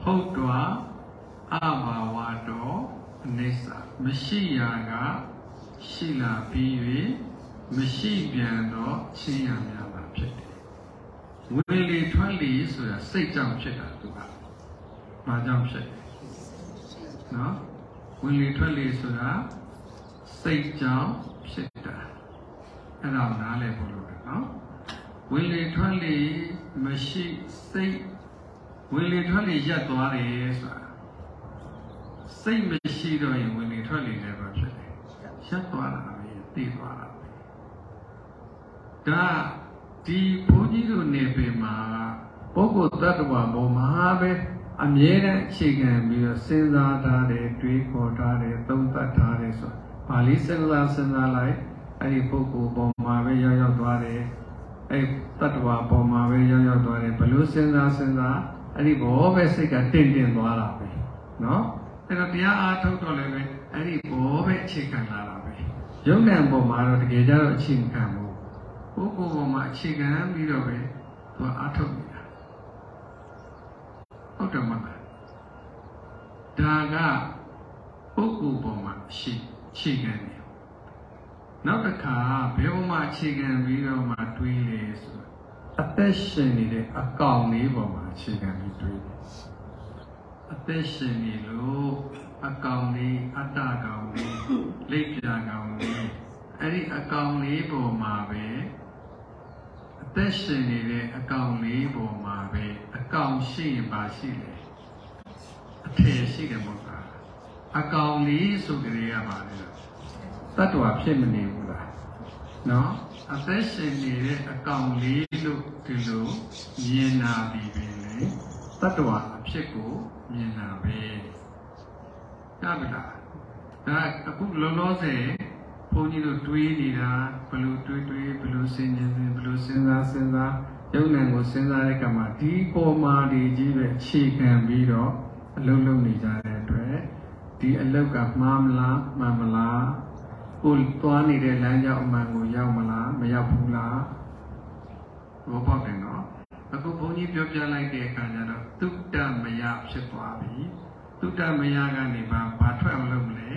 ဟုတ်တော့အဘာဝတော်အနိစ္စမရှိရာကရှိလာပြီး၍မရှိပြန်တော့ချင်းရများပါဖြစ်တယ်ဝေလေထွက်လေဆိုတာစိတ်ကြောင့်ဖြစ်တာသူက ဘာကြောင့်ဖြစ်နော်ဝင်လေထွက်လေဆိုတာစိတ်ကြောင့်ဖြစ်တာအဲ့ဒါနားလည်ဖို့လိုတယ်နော်ဝင်လေထွက်လေမရှိစိတ်ဝင်လေထွက်လေရပ်သွားတယ်ဆိုတာစစိတ်မရှိတော့ရင်ဝင်နေထွက်နေလည်းပဲဖြစ်တယ်ရှက်သွားတာပဲသိသွားတာပဲဒါဒီဘုန်းကြီးတို့နေပင်မှာပုဂ္ဂိုလ်တ attva ပေါ်မှာပဲ အမြဲတမ်းအခြေခံပြီးတော့စဉ်းစားထားတယ်တွေးခေါ်ထားတယ်သုံးသပ်ထားတယ်ဆိုပါဠိစဉ်းစားစဉ်းစားလိုက်အဲ့ဒီပုဂ္ဂိုလ်ပေါ်မှာပဲရောက်ရောက်သွားတယ်အဲ့တ attva ပေါ်မှာပဲရောက်ရောက်သွားတယ်ဘလို့စဉ်းစားစဉ်းစားအဲ့ဒီဘောပဲစိတ်ကတင့်တင့်သွားတာပဲเนาะအဲ့တော့တရားအားထုတ်တော့လည်းပဲအဲ့ဒီဘောပဲအခြေခံလာတာပဲယုံ nant ပေါ်မှာတော့တကယ်ကြတော့အခြေခံမှုပုဂ္ဂိုလ်ပေါ်မှာအခြေခံပြီးတော့ပဲသူအားထုတ်နေတာ ဟုတ်တယ်မလားဒါကပုဂ္ဂိုလ်ပေါ်မှာရှိအခြေခံနေနောက်တစ်ခါဘယ်ပေါ်မှာအခြေခံပြီးတော့မှတွေးလဲဆိုအသက်ရှင်နေတဲ့အကောင်လေးပေါ်မှာအခြေခံပြီးတွေးတယ်အသက်ရှင်နေလို့အကောင်လေးအတ္တကောင်လေးလိပ်ပြာကောင်လေးအဲ့ဒီအကောင်လေးပေါ်မှာပဲအ သက်ရှင်နေတဲ့အကောင်လေးပေါ်မှာပဲအကောင်ရှိရင်ပါရှိတယ်အထည်ရှိတယ်မဟုတ်လားအကောင်လေးဆိုကြရပါလေတတ္တဝါဖြစ်မနေဘူးလားနော်အသက်ရှင်နေတဲ့အကောင်လေးလို့ဒီလိုမြင်နာပြီးပြီလေတတ္တဝါအဖြစ်ကိုမြင်နာပဲရပြီလားဒါအခုလောလောဆယ် ဘုန်းကြီးတို့တွေးနေတာဘယ်လိုတွေးတွေးဘယ်လိုစဉ်းကျင်စဉ်ဘယ်လိုစဉ်းစားစဉ်းစားယုံ nant ကိုစဉ်းစားတဲ့ကမှာဒီပေါ်မှာဒီကြီးပဲခြေခံပြီးတော့အလုံးလုံးနေကြတဲ့အတွက်ဒီအလောက်ကမှားမလားမှန်မလားကိုသွားနေတဲ့လမ်းကြောင်းအမှန်ကိုရောက်မလားမရောက်ဘူးလားဘောပေါက်တယ်နော်အခုဘုန်းကြီးပြောပြလိုက်တဲ့အခါကျတော့သုတ္တမယဖြစ်သွားပြီသုတ္တမယကနေဘာဘာထွက်အောင်လုပ်မလဲ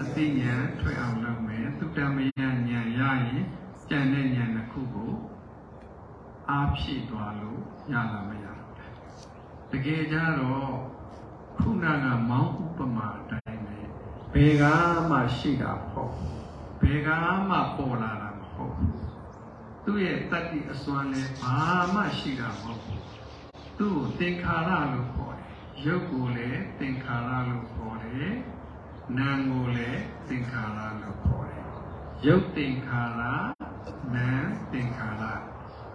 အသိဉာဏ်ထွက်အောင်လုပ်မယ်သု တ္တမယဉာဏ်ရရင်ကြံတဲ့ဉာဏ်တစ်ခုကိုအားဖြည့်သွားလို့ရလာမရဘူးတကယ်ကြတော့ခုနကမောင်းဥပမာအတိုင်းပဲဘယ်ကမှရှိတာပေါ့ဘယ်ကမှပေါ်လာတာမဟုတ်ဘူးသူ့ရဲ့တတ္တိအစွမ်းလဲဘာမှရှိတာမဟုတ်ဘူးသူ့ကိုသင်္ခါရလို့ခေါ်တယ်ရုပ်ကိုလည်းသင်္ခါရလို့ခေါ်တယ်နာမ်ကိုလည်းသင်္ခါရလို့ခေါ်တယ် ရုပ်သင်္ခါရနာမ်သင်္ခါရ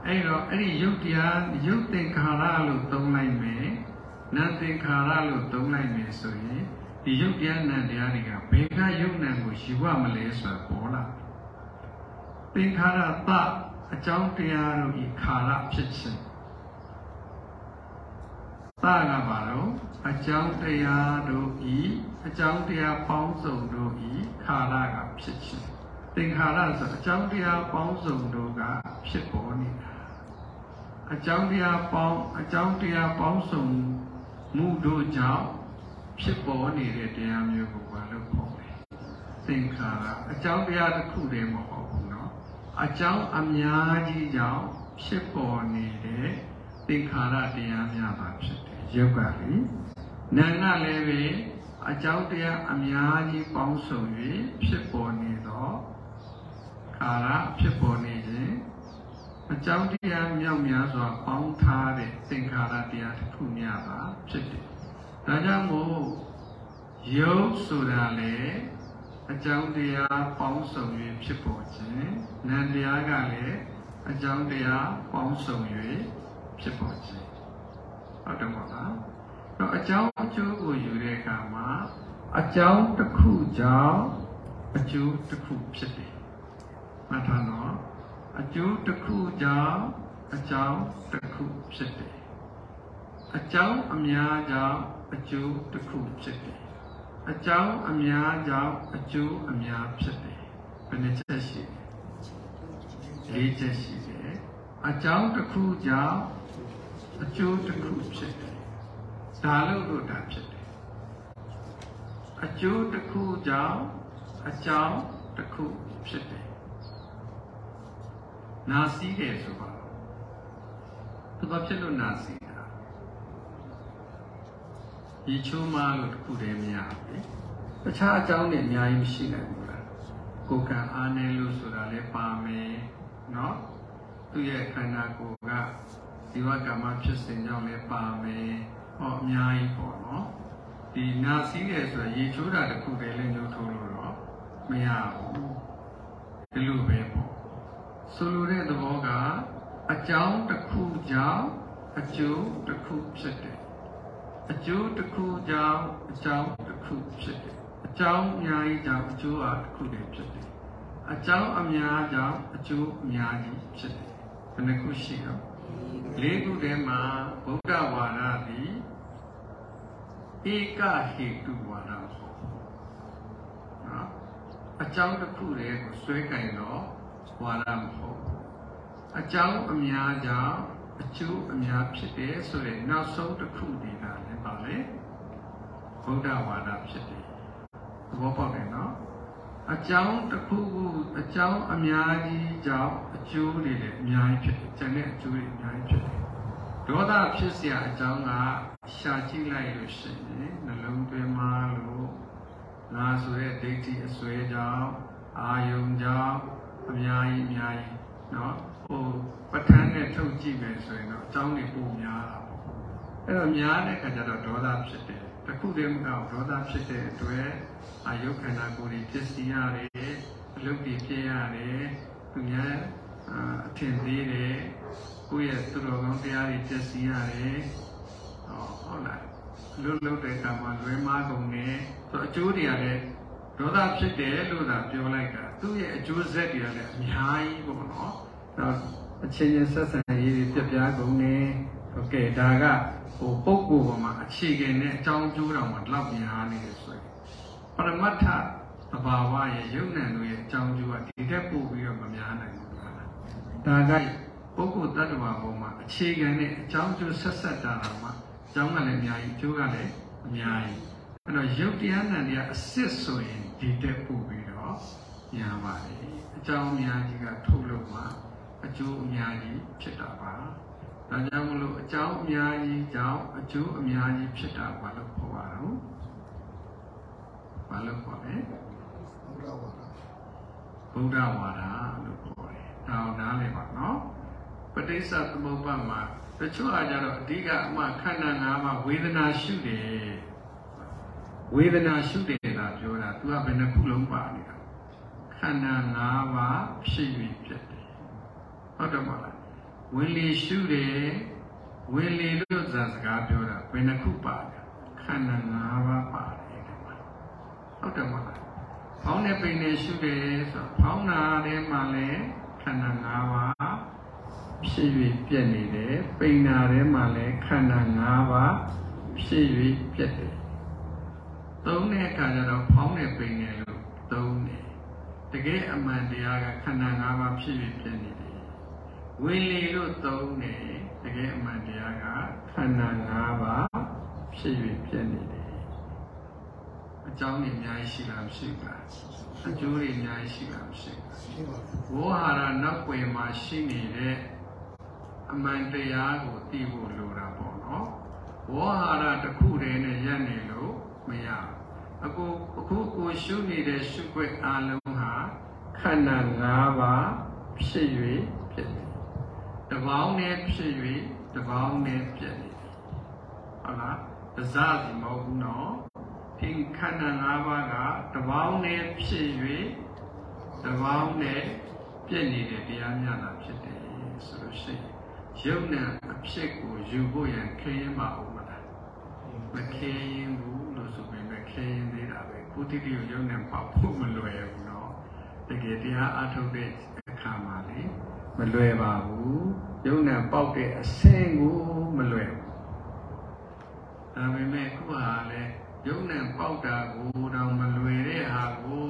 အဲ့တော့အဲ့ဒီရုပ်တရားရုပ်သင်္ခါရလို့သုံးလိုက်မယ်နာမ်သင်္ခါရလို့သုံးလိုက်မယ်ဆိုရင်ဒီရုပ်တရားနာမ်တရားတွေကဘယ်ကရုပ်နာမ်ကိုယူရမလဲဆိုတာပေါ်လာသင်္ခါရတအကြောင်းတရားတို့ဤခါရဖြစ်ခြင်းသကပါတော့အကြောင်းတရားတို့ဤအကြောင်းတရားပေါင်းစုံတို့ဤခါရကဖြစ်ခြင်း သင်္ခါရဆိုအကြောင်းတရားပေါင်းစုံတို့ကဖြစ်ပေါ်နေတာအကြောင်းတရားပေါင်းအကြောင်းတရားပေါင်းစုံမှုတို့ကြောင့်ဖြစ်ပေါ်နေတဲ့တရားမျိုးကိုဘာလို့ခေါ်လဲသင်္ခါရအကြောင်းတရားတစ်ခုတည်းမဟုတ်ဘူးเนาะအကြောင်းအများကြီးကြောင့်ဖြစ်ပေါ်နေတဲ့သင်္ခါရတရားများပါဖြစ်တယ်ရုပ်ကလေနာမ်ကလည်းပဲအကြောင်းတရားအများကြီးပေါင်းစုံ၍ဖြစ်ပေါ်နေသော ခါရဖြစ်ပေါ်နေခြင်းအကြောင်းတရားမြောက်များစွာပေါင်းထားတဲ့သင်္ခါရတရားတစ်ခုများပါဖြစ်တယ်ဒါကြောင့်မို့ယုတ်ဆိုတာလေအကြောင်းတရားပေါင်းစုံ၍ဖြစ်ပေါ်ခြင်းနံတရားကလည်းအကြောင်းတရားပေါင်းစုံ၍ဖြစ်ပေါ်ခြင်းဟုတ်တယ်မဟုတ်လားတော့အကြောင်းအကျိုးကိုယူတဲ့အခါမှာအကြောင်းတစ်ခုကြောင့်အကျိုးတစ်ခုဖြစ်တယ် မှတ်ထားနော်အကျိုးတစ်ခုကြောင့်အကြောင်းတစ်ခုဖြစ်တယ်အကြောင်းအများကြောင့်အကျိုးတစ်ခုဖြစ်တယ်အကြောင်းအများကြောင့်အကျိုးအများဖြစ်တယ်ဘယ်နှချက်ရှိလဲလေးချက်ရှိတယ်အကြောင်းတစ်ခုကြောင့်အကျိုးတစ်ခုဖြစ်တယ်ဒါလို့လို့ဒါဖြစ်တယ်အကျိုးတစ်ခုကြောင့်အကြောင်းတစ်ခုဖြစ်တယ် နာစီးတယ်ဆိုပါသူဘာဖြစ်လို့နာစီးတာဒီချိုးမလို့တစ်ခုတည်းမရဘူးတခြားအကြောင်းတွေအများကြီးမရှိနိုင်ဘူးလားကိုယ်ကအားနေလို့ဆိုတာလည်းပါမယ်เนาะသူ့ရဲ့ခန္ဓာကိုယ်ကဇီဝကမ္မဖြစ်စဉ်ကြောင့်လည်းပါမယ်ဟောအများကြီးပေါ့နော်ဒီ ဒီနာစီးတယ်ဆိုရင်ရေချိုးတာတစ်ခုတည်းလည်းညှိုးထိုးလို့တော့မရဘူးဒီလိုပဲပေါ့ ဆိုလိုတဲ့သဘောကအကြောင်းတစ်ခုကြောင့်အကျိုးတစ်ခုဖြစ်တယ်အကျိုးတစ်ခုကြောင့်အကြောင်းတစ်ခုဖြစ်တယ်အကြောင်းအများကြီးကြောင့်အကျိုးအားတစ်ခုတည်းဖြစ်တယ်အကြောင်းအများကြောင့်အကျိုးအများကြီးဖြစ်တယ်ဘယ်နှခုရှိတော့လေးခုထဲမှာဗုဒ္ဓဝါဒသည်ဧကဟေတုဝါဒပေါ့နော်အကြောင်းတစ်ခုတည်းကိုဆွဲကင်တော့ ဝါဒမဟုတ်ဘူးအကြောင်းအများကြောင့်အကျိုးအများဖြစ်တယ်ဆိုတဲ့နောက်ဆုံးတစ်ခုတည်းကလည်းပါလေဗုဒ္ဓဝါဒဖြစ်တယ်သဘောပေါက်တယ်နော်အကြောင်းတစ်ခုခုအကြောင်းအများကြီးကြောင့်အကျိုးတွေလည်းအများကြီးဖြစ်တယ်ကျန်တဲ့အကျိုးတွေအများကြီးဖြစ်တယ်ဒေါသဖြစ်เสียအကြောင်းကရှာကြည့်လိုက်လို့ရှိရင်နှလုံးသွင်းမှာလို့ငါဆိုတဲ့ဒိဋ္ဌိအစွဲကြောင့်အာယုံကြောင့် အများကြီးအများကြီးเนาะဟိုပဋ္ဌာန်းနဲ့ထုတ်ကြည့်မယ်ဆိုရင်တော့အကြောင်းတွေပုံများတာပေါ့အဲ့တော့များတဲ့အခါကျတော့ဒေါသဖြစ်တယ်တခုတည်းမကဒေါသဖြစ်တဲ့အတွက်အာယုခန္ဓာကိုယ်ကြီးဖြစ်စီရတယ်အလုပ်တွေဖြစ်ရတယ်သူများအထင်သေးတယ်ကိုယ့်ရဲ့သူတော်ကောင်းတရားတွေဖြစ်စီရတယ်ဟောဟုတ်လားလွတ်လွတ်တဲ့ကံမှာလွဲမားကုန်နေဆိုအကျိုးတွေကလည်း ဒေါသဖြစ်တယ်လို့သာပြောလိုက်တာသူ့ရဲ့အကျိုးဆက်တွေကလည်းအများကြီးပေါ့နော်တော့အချင်းချင်းဆက်ဆံရေးတွေပြပြကုန်နေဟုတ်ကဲ့ဒါကဟိုပုဂ္ဂိုလ်ပေါ်မှာအခြေခံတဲ့အကြောင်းကျိုးတော်မှာလောက်များနေတယ်ဆိုရင်ပရမတ္ထသဘာဝရဲ့ယုံနံတို့ရဲ့အကြောင်းကျိုးကဒီတက်ပို့ပြီးတော့မများနိုင်ဘူးလားဒါကပုဂ္ဂိုလ်တ attva ပေါ်မှာအခြေခံတဲ့အကြောင်းကျိုးဆက်ဆက်တာတော့မှအကြောင်းကလည်းအများကြီးအကျိုးကလည်းအများကြီးအဲ့တော့ယုတ်တရားနံတရားအစစ်ဆိုရင် ဒီတက်ပို့ပြီးတော့ညာပါလေအကြောင်းအများကြီးကထုတ်လို့မှအကျိုးအများကြီးဖြစ်တာပါဒါကြောင့်မလို့အကြောင်းအများကြီးကြောင့်အကျိုးအများကြီးဖြစ်တာဘာလို့ခေါ်ပါတော့ဘာလို့ခေါ်လဲဗုဒ္ဓဝါဒလို့ခေါ်တယ်ဒါအောင်နားလည်ပါနော်ပဋိစ္စသမုပ္ပါမှာတချို့အားကြတော့အဓိကအမှခန္ဓာ၅ပါးဝေဒနာရှုတယ် ဝေဒနာရှုတယ်လားပြောတာ तू ကဘယ်နှခုလုံးပါနေတာခန္ဓာ၅ပါးဖြစ်ပြီးဖြစ်တယ်ဟုတ်တယ်မလားဝင်လေရှုတယ်ဝင်လေလို့ဇာစကားပြောတာဘယ်နှခုပါလဲခန္ဓာ၅ပါးပါတယ်ဟုတ်တယ်မလားဖောင်းတဲ့ပိန်နဲ့ရှုတယ်ဆိုတော့ဖောင်းတာထဲမှာလည်းခန္ဓာ၅ပါးဖြစ်၍ပြည့်နေတယ်ပိန်နာထဲမှာလည်းခန္ဓာ၅ပါးဖြစ်၍ပြည့်တယ် သုံးတဲ့အခါကျတော့ဖောင်းတဲ့ပိန်နဲ့လို့သုံးတယ်တကယ်အမှန်တရားကခန္ဓာ၅ပါးဖြစ်၍ပြည့်နေတယ်ဝင်လေလို့သုံးတယ်တကယ်အမှန်တရားကခန္ဓာ၅ပါးဖြစ်၍ပြည့်နေတယ်အကြောင်းတွေအများကြီးရှိလားမရှိဘူးလားအကျိုးတွေအများကြီးရှိလားမရှိဘူးဝေါဟာရနောက်ွယ်မှာရှိနေတဲ့အမှန်တရားကိုသိဖို့လိုတာပေါ့နော်ဝေါဟာရတစ်ခုတည်းနဲ့ရပ်နေလို့ မရအခုအခုကိုရှုနေတဲ့ရှုွက်အလုံးဟာခန္ဓာ၅ပါးဖြစ်၍ဖြစ်တယ်တပေါင်းနဲ့ဖြစ်၍တပေါင်းနဲ့ပြည့်နေတယ်ဟုတ်လားတစားစီမဟုတ်ဘူးနော်ဒီခန္ဓာ၅ပါးကတပေါင်းနဲ့ဖြစ်၍တပေါင်းနဲ့ပြည့်နေတဲ့တရားများတာဖြစ်တယ်ဆိုလို့ရှိရင်ယုံနဲ့အဖြစ်ကိုယူဖို့ရန်ခရင်မအောင်မလားမခရင်ဘူးလို့ဆိုပေမဲ့ခ ရင်သေးတာပဲကုတိတိကိုယုံနဲ့ပေါက်ဖို့မလွယ်ဘူးနော်တကယ်တရားအထုတ်တဲ့အခါမှာလေမလွယ်ပါဘူးယုံနဲ့ပေါက်တဲ့အဆင့်ကိုမလွယ်ဘူးဒါပေမဲ့ခုဟာလေယုံနဲ့ပေါက်တာကိုတော့မလွယ်တဲ့ဟာကို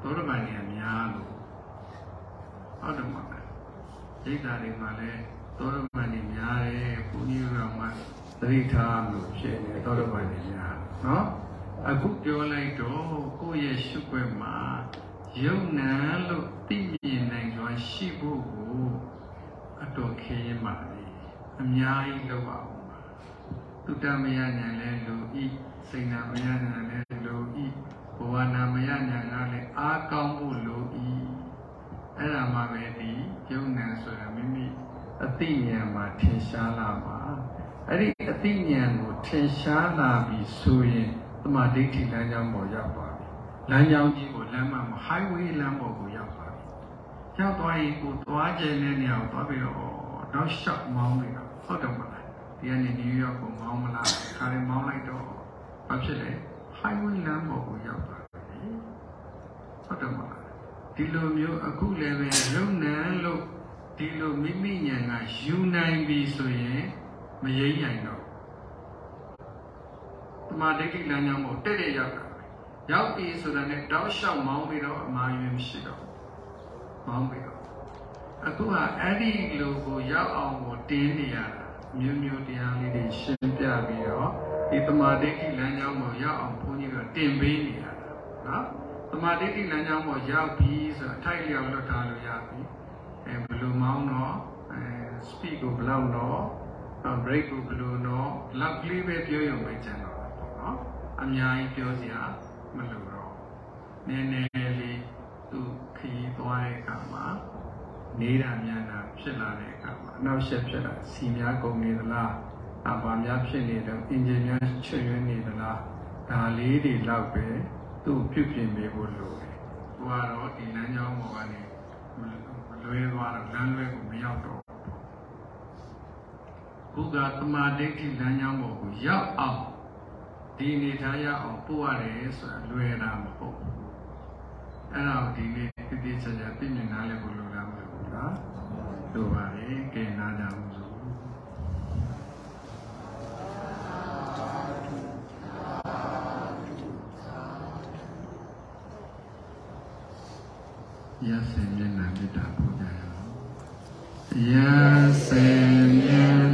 သောရပန်ကြီးများလို့ဟုတ်တယ်မဟုတ်လားဒိဋ္ဌာတွေမှာလည်းသောရပန်ကြီးများတယ်ဘုန်းကြီးတော်မှာ သတိထားလို့ဖြစ်နေသောရပန်ကြီးများနော်အခုပြောလိုက်တော့ကိုယ့်ရဲ့ရှုွက်မှာယုံနာလို့သိမြင်နိုင်စွာရှိဖို့ကိုအတော်ခေးမှလေအများကြီးလောက်ပါဦးတုတ္တမယညာလဲလူဤစိဏမယညာလဲလူဤဘဝနာမယညာကလည်းအားကောင်းဖို့လူဤအဲ့ဒါမှပဲဒီယုံနာဆိုတာမိမိအသိဉာဏ်မှာထင်ရှားလာမှာ အဲ့ဒီအသိဉာဏ်ကိုထင်ရှားလာပြီဆိုရင်တမာဒိဋ္ဌိလမ်းကြောင်းပေါ်ရောက်သွားပြီလမ်းကြောင်းကြီးကိုလမ်းမမ highway လမ်းပေါ်ကိုရောက်သွားပြီရောက်သွားရင်ကိုသွားခြင်းတဲ့နေရာကိုသွားပြီးတော့တော့ရှော့မောင်းနေတာဟုတ်တယ်မလားဒီကနေနယူးယောက်ကိုမောင်းမလားခါရင်မောင်းလိုက်တော့ဘာဖြစ်လဲ highway လမ်းပေါ်ကိုရောက်သွားပြီဟုတ်တယ်မလားဒီလိုမျိုးအခုလည်းပဲလုံနံလို့ဒီလိုမိမိဉာဏ်ကယူနိုင်ပြီဆိုရင် မရိမ့်နိုင်တော့တမာဒိဋ္ဌိလမ်းကြောင်းကိုတက်တက်ရောက်တာပဲရောက်ပြီဆိုတာနဲ့တောက်လျှောက်မောင်းပြီးတော့အမှားယွင်းမရှိတော့မောင်းပြီးတော့အခုကအဲ့ဒီလိုကိုရောက်အောင်ကိုတင်းနေရတာမျိုးမျိုးတရားလေးတွေရှင်းပြပြီးတော့ဒီတမာဒိဋ္ဌိလမ်းကြောင်းကိုရောက်အောင်ဘုန်းကြီးတို့တင်ပေးနေရတာနော်တမာဒိဋ္ဌိလမ်းကြောင်းကိုရောက်ပြီဆိုတော့ထိုက်လျောက်လွတ်ထားလို့ရပြီအဲဘယ်လိုမောင်းတော့အဲ speed ကိုဘယ်လောက်တော့ break ကိုဘယ်လိုတော့လက်ကလေးပဲပြောရုံပဲကျန်တော့တာပေါ့နော်အများကြီးပြောစရာမလိုတော့နည်းနည်းလေးသူခရီးသွားတဲ့အခါမှာနေတာများတာဖြစ်လာတဲ့အခါမှာအနောက်ရှက်ဖြစ်လာစီများကုန်နေသလားအဘာများဖြစ်နေတော့အင်ဂျင်များချွတ်ယွင်းနေသလားဒါလေးတွေတော့ပဲသူ့ပြုပြင်ပေးဖို့လိုတယ်သူကတော့ဒီလမ်းကြောင်းပေါ်ကနေမလွဲသွားတော့လမ်းလွဲကိုမရောက်တော့ ဘုရားသမာဓိဋ္ဌိလမ်းကြောင်းပေါ်ကိုရောက်အောင်ဒီအနေထားရအောင်ပို့ရတယ်ဆိုတာလွယ်တာမဟုတ်ဘူးအဲ့ဒါကိုဒီနေ့ပြပြချာချာသိမြင်နားလည်ဖို့လိုလားမလို့ဘူးလားလိုပါလေကဲနားကြမှုစို့ရစေမျက်နှာမေတ္တာပို့ကြရအောင်ရစေမျက်